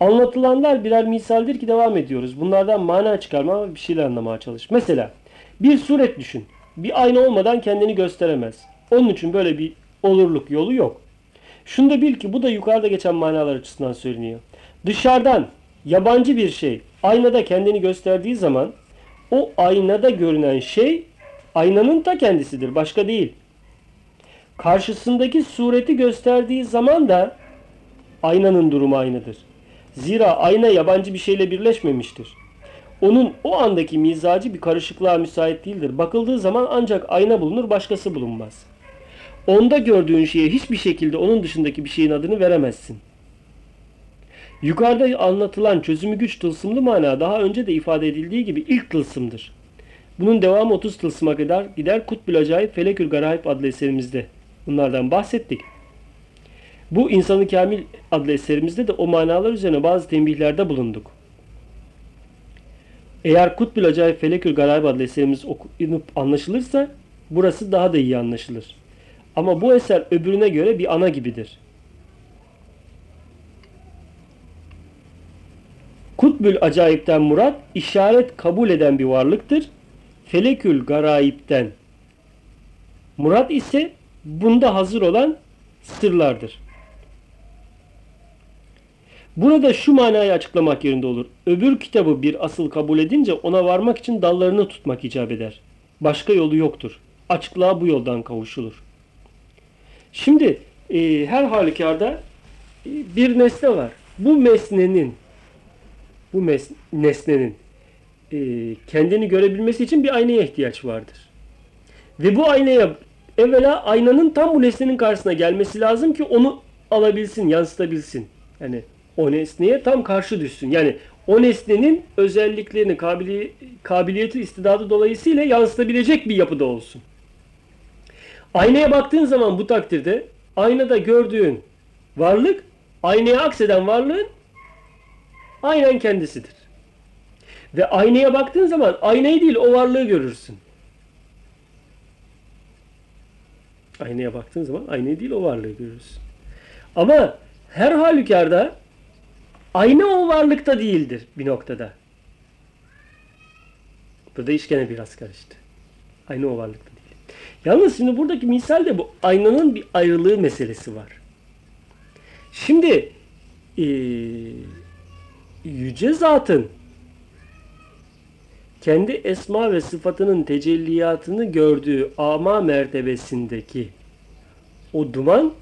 Anlatılanlar birer misaldir ki devam ediyoruz. Bunlardan mana çıkarma ve bir şeyler anlamaya çalış. Mesela bir suret düşün. Bir ayna olmadan kendini gösteremez. Onun için böyle bir olurluk yolu yok. Şunu da bil ki bu da yukarıda geçen manalar açısından söyleniyor. Dışarıdan yabancı bir şey aynada kendini gösterdiği zaman o aynada görünen şey aynanın ta kendisidir. Başka değil. Karşısındaki sureti gösterdiği zaman da aynanın durumu aynıdır. Zira ayna yabancı bir şeyle birleşmemiştir. Onun o andaki mizacı bir karışıklığa müsait değildir. Bakıldığı zaman ancak ayna bulunur, başkası bulunmaz. Onda gördüğün şeye hiçbir şekilde onun dışındaki bir şeyin adını veremezsin. Yukarıda anlatılan çözümü güç tılsımlı mana daha önce de ifade edildiği gibi ilk tılsımdır. Bunun devamı 30 tılsıma kadar gider Kutbül Acayip Felekül Garayip adlı eserimizde. Bunlardan bahsettik. Bu İnsanı Kamil adlı eserimizde de o manalar üzerine bazı tembihlerde bulunduk. Eğer Kutbül Acayip Felekül Garayip adlı eserimiz okunup anlaşılırsa burası daha da iyi anlaşılır. Ama bu eser öbürüne göre bir ana gibidir. Kutbül acayipten murat işaret kabul eden bir varlıktır. Felekül garayipten murat ise bunda hazır olan sırlardır. Burada şu manayı açıklamak yerinde olur. Öbür kitabı bir asıl kabul edince ona varmak için dallarını tutmak icap eder. Başka yolu yoktur. Açıklığa bu yoldan kavuşulur. Şimdi e, her halükarda e, bir nesne var. Bu mesnenin bu mes nesnenin e, kendini görebilmesi için bir aynaya ihtiyaç vardır. Ve bu aynaya evvela aynanın tam bu nesnenin karşısına gelmesi lazım ki onu alabilsin, yansıtabilsin. Yani o nesneye tam karşı düşsün. Yani o nesnenin özelliklerini, kabili, kabiliyeti, istidadı dolayısıyla yansıtabilecek bir yapıda olsun. Aynaya baktığın zaman bu takdirde aynada gördüğün varlık aynaya akseden varlığın aynen kendisidir. Ve aynaya baktığın zaman aynayı değil o varlığı görürsün. Aynaya baktığın zaman aynayı değil o varlığı görürsün. Ama her halükarda ayna o varlıkta değildir bir noktada. Burada iş gene biraz karıştı. Aynı o varlıkta değil. Yalnız şimdi buradaki misalde bu aynanın bir ayrılığı meselesi var. Şimdi eee, yüce zatın kendi esma ve sıfatının tecelliyatını gördüğü ama mertebesindeki o duman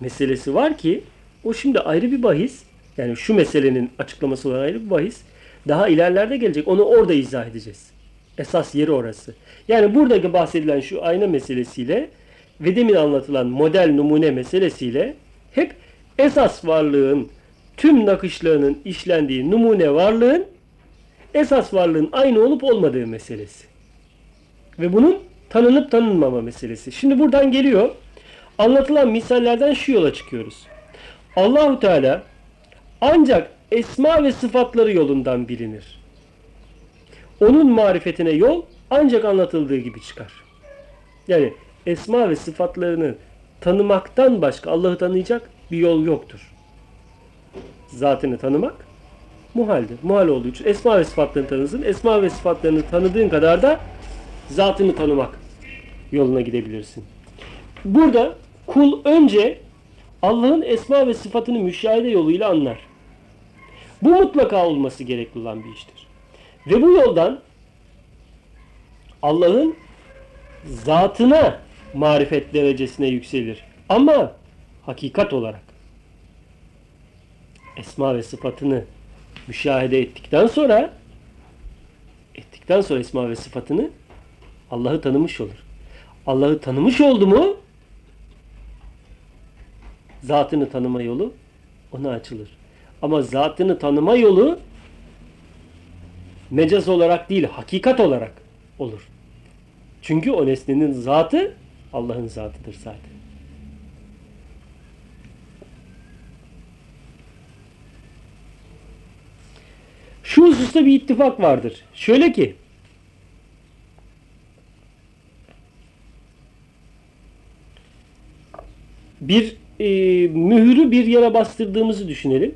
meselesi var ki o şimdi ayrı bir bahis. Yani şu meselenin açıklaması olan ayrı bir bahis. Daha ilerlerde gelecek. Onu orada izah edeceğiz. Esas yeri orası. Yani buradaki bahsedilen şu ayna meselesiyle ve demin anlatılan model numune meselesiyle hep esas varlığın tüm nakışlarının işlendiği numune varlığın esas varlığın aynı olup olmadığı meselesi. Ve bunun tanınıp tanınmama meselesi. Şimdi buradan geliyor. Anlatılan misallerden şu yola çıkıyoruz. Allahu Teala ancak esma ve sıfatları yolundan bilinir. Onun marifetine yol ancak anlatıldığı gibi çıkar. Yani esma ve sıfatlarını tanımaktan başka Allah'ı tanıyacak bir yol yoktur. Zatını tanımak muhaldir. Muhal olduğu için esma ve sıfatlarını tanısın. Esma ve sıfatlarını tanıdığın kadar da zatını tanımak yoluna gidebilirsin. Burada kul önce Allah'ın esma ve sıfatını müşahede yoluyla anlar. Bu mutlaka olması gerekli olan bir iştir. Ve bu yoldan Allah'ın zatına marifet derecesine yükselir. Ama hakikat olarak esma ve sıfatını müşahede ettikten sonra ettikten sonra esma ve sıfatını Allah'ı tanımış olur. Allah'ı tanımış oldu mu zatını tanıma yolu ona açılır. Ama zatını tanıma yolu mecaz olarak değil, hakikat olarak olur. Çünkü o nesnenin zatı Allah'ın zatıdır zaten. Şu hususta bir ittifak vardır. Şöyle ki bir e, mührü bir yere bastırdığımızı düşünelim.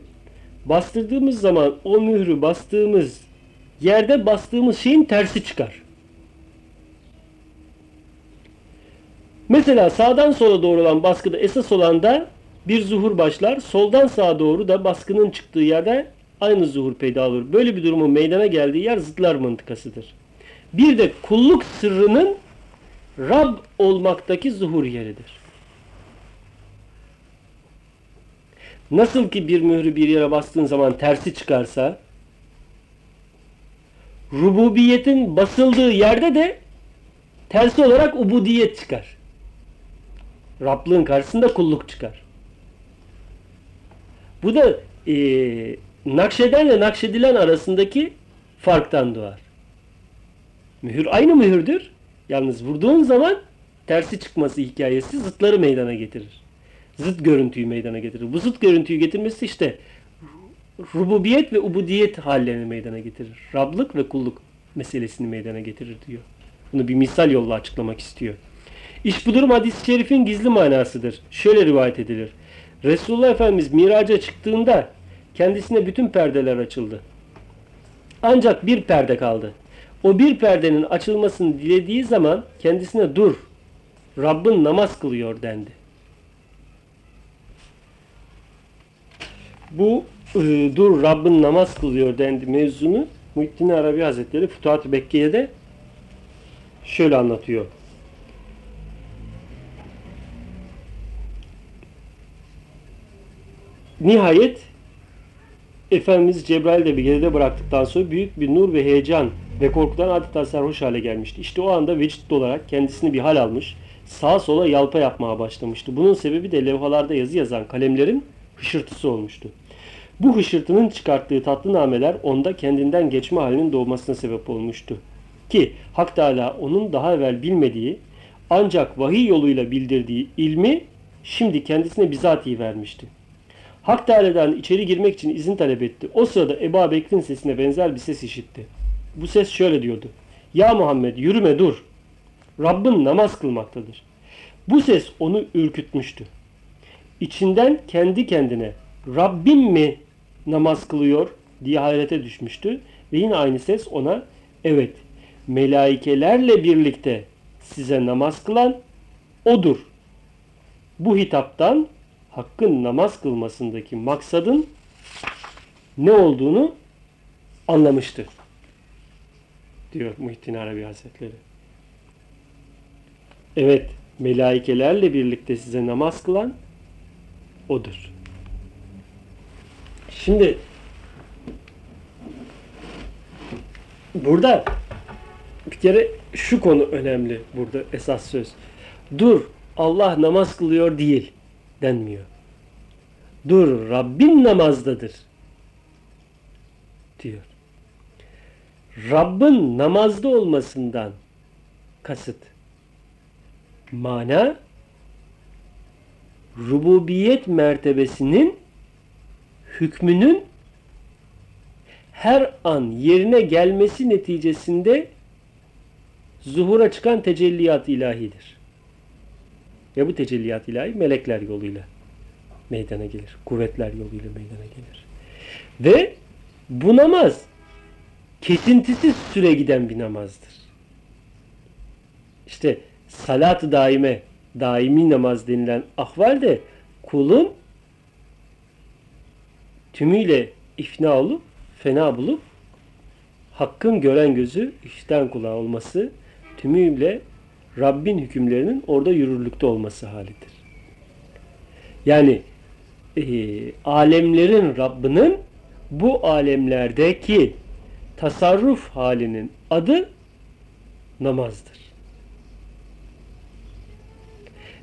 Bastırdığımız zaman o mührü bastığımız yerde bastığımız şeyin tersi çıkar. Mesela sağdan sola doğru olan baskıda esas olan da bir zuhur başlar. Soldan sağa doğru da baskının çıktığı yerde aynı zuhur peyda olur. Böyle bir durumun meydana geldiği yer zıtlar mıntıkasıdır. Bir de kulluk sırrının Rab olmaktaki zuhur yeridir. Nasıl ki bir mührü bir yere bastığın zaman tersi çıkarsa rububiyetin basıldığı yerde de tersi olarak ubudiyet çıkar. Rablığın karşısında kulluk çıkar. Bu da e, nakşedenle nakşedilen arasındaki farktan doğar. Mühür aynı mühürdür. Yalnız vurduğun zaman tersi çıkması hikayesi zıtları meydana getirir. Zıt görüntüyü meydana getirir. Bu zıt görüntüyü getirmesi işte rububiyet ve ubudiyet hallerini meydana getirir. Rablık ve kulluk meselesini meydana getirir diyor. Bunu bir misal yolla açıklamak istiyor. İş bu durum hadis-i şerifin gizli manasıdır. Şöyle rivayet edilir. Resulullah Efendimiz miraca çıktığında kendisine bütün perdeler açıldı. Ancak bir perde kaldı. O bir perdenin açılmasını dilediği zaman kendisine dur, Rabbin namaz kılıyor dendi. Bu e, dur Rabbin namaz kılıyor dendi mevzunu Muhittin Arabi Hazretleri Futuhat-ı Bekke'de şöyle anlatıyor. Nihayet Efendimiz Cebrail de bir geride bıraktıktan sonra büyük bir nur ve heyecan ve korkudan adeta sarhoş hale gelmişti. İşte o anda vecitli olarak kendisini bir hal almış, sağa sola yalpa yapmaya başlamıştı. Bunun sebebi de levhalarda yazı yazan kalemlerin hışırtısı olmuştu. Bu hışırtının çıkarttığı tatlı nameler onda kendinden geçme halinin doğmasına sebep olmuştu. Ki Hak Teala onun daha evvel bilmediği ancak vahiy yoluyla bildirdiği ilmi şimdi kendisine bizatihi vermişti. Hak Teala'dan içeri girmek için izin talep etti. O sırada Ebu Bekir'in sesine benzer bir ses işitti. Bu ses şöyle diyordu. Ya Muhammed yürüme dur. Rabbin namaz kılmaktadır. Bu ses onu ürkütmüştü. İçinden kendi kendine Rabbim mi namaz kılıyor diye hayrete düşmüştü. Ve yine aynı ses ona Evet, melaikelerle birlikte size namaz kılan odur. Bu hitaptan hakkın namaz kılmasındaki maksadın ne olduğunu anlamıştır. Diyor Muhittin Arabi Hazretleri. Evet, melaikelerle birlikte size namaz kılan odur. Şimdi burada bir kere şu konu önemli burada esas söz. Dur Allah namaz kılıyor değil denmiyor. Dur Rabbin namazdadır diyor. Rabbin namazda olmasından kasıt mana rububiyet mertebesinin hükmünün her an yerine gelmesi neticesinde zuhura çıkan tecelliyat ilahidir. Ve bu tecelliyat ilahi melekler yoluyla meydana gelir. Kuvvetler yoluyla meydana gelir. Ve bu namaz kesintisiz süre giden bir namazdır. İşte salat-ı daime, daimi namaz denilen ahvalde kulun tümüyle ifna olup, fena bulup hakkın gören gözü, işten kulağı olması tümüyle Rabbin hükümlerinin orada yürürlükte olması halidir. Yani e, alemlerin Rabbinin bu alemlerdeki tasarruf halinin adı namazdır.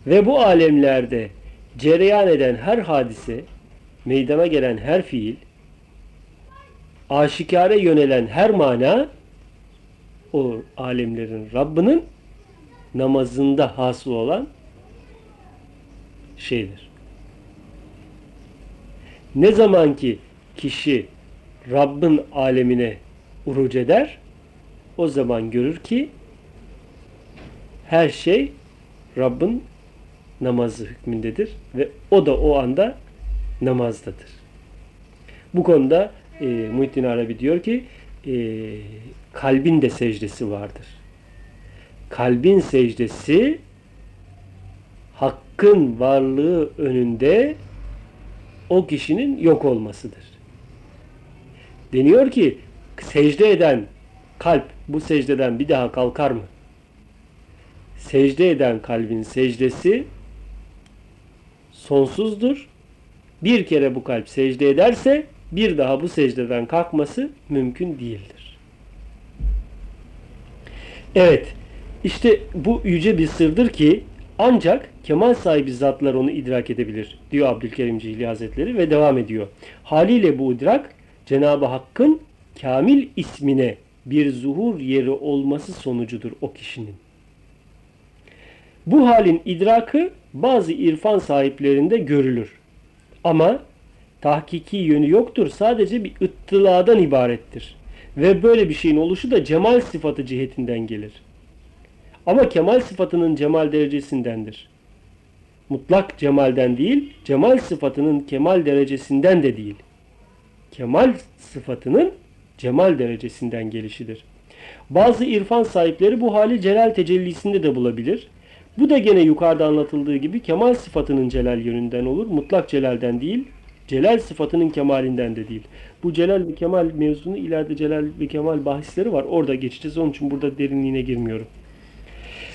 Ve bu alemlerde cereyan eden her hadise, meydana gelen her fiil, aşikare yönelen her mana o alemlerin Rabbinin namazında hasıl olan şeydir. Ne zaman ki kişi Rabbin alemine uruc eder, o zaman görür ki her şey Rabbin namazı hükmündedir ve o da o anda namazdadır. Bu konuda e, Muhittin Arabi diyor ki e, kalbin de secdesi vardır. Kalbin secdesi hakkın varlığı önünde o kişinin yok olmasıdır. Deniyor ki secde eden kalp bu secdeden bir daha kalkar mı? Secde eden kalbin secdesi sonsuzdur. Bir kere bu kalp secde ederse bir daha bu secdeden kalkması mümkün değildir. Evet, işte bu yüce bir sırdır ki ancak kemal sahibi zatlar onu idrak edebilir diyor Abdülkerim Cihli Hazretleri ve devam ediyor. Haliyle bu idrak Cenab-ı Hakk'ın kamil ismine bir zuhur yeri olması sonucudur o kişinin. Bu halin idrakı bazı irfan sahiplerinde görülür. Ama tahkiki yönü yoktur. Sadece bir ıttıladan ibarettir. Ve böyle bir şeyin oluşu da cemal sıfatı cihetinden gelir. Ama kemal sıfatının cemal derecesindendir. Mutlak cemalden değil, cemal sıfatının kemal derecesinden de değil. Kemal sıfatının cemal derecesinden gelişidir. Bazı irfan sahipleri bu hali celal tecellisinde de bulabilir. Bu da gene yukarıda anlatıldığı gibi kemal sıfatının celal yönünden olur. Mutlak celalden değil, celal sıfatının kemalinden de değil. Bu celal ve kemal mevzunu ileride celal ve kemal bahisleri var. Orada geçeceğiz. Onun için burada derinliğine girmiyorum.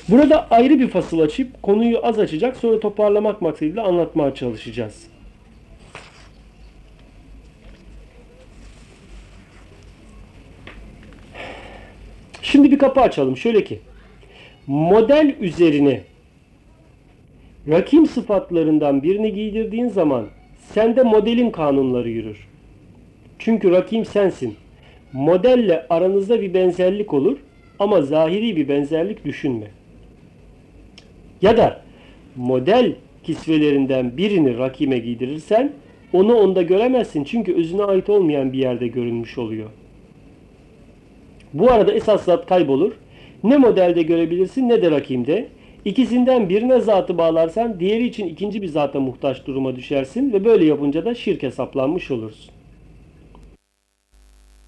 Burada ayrı bir fasıl açıp konuyu az açacak sonra toparlamak maksadıyla anlatmaya çalışacağız. Şimdi bir kapı açalım. Şöyle ki model üzerine rakim sıfatlarından birini giydirdiğin zaman sende modelin kanunları yürür. Çünkü rakim sensin. Modelle aranızda bir benzerlik olur ama zahiri bir benzerlik düşünme. Ya da model kisvelerinden birini rakime giydirirsen onu onda göremezsin çünkü özüne ait olmayan bir yerde görünmüş oluyor. Bu arada esas zat kaybolur. Ne modelde görebilirsin ne de rakimde. İkisinden birine zatı bağlarsan diğeri için ikinci bir zata muhtaç duruma düşersin ve böyle yapınca da şirk hesaplanmış olursun.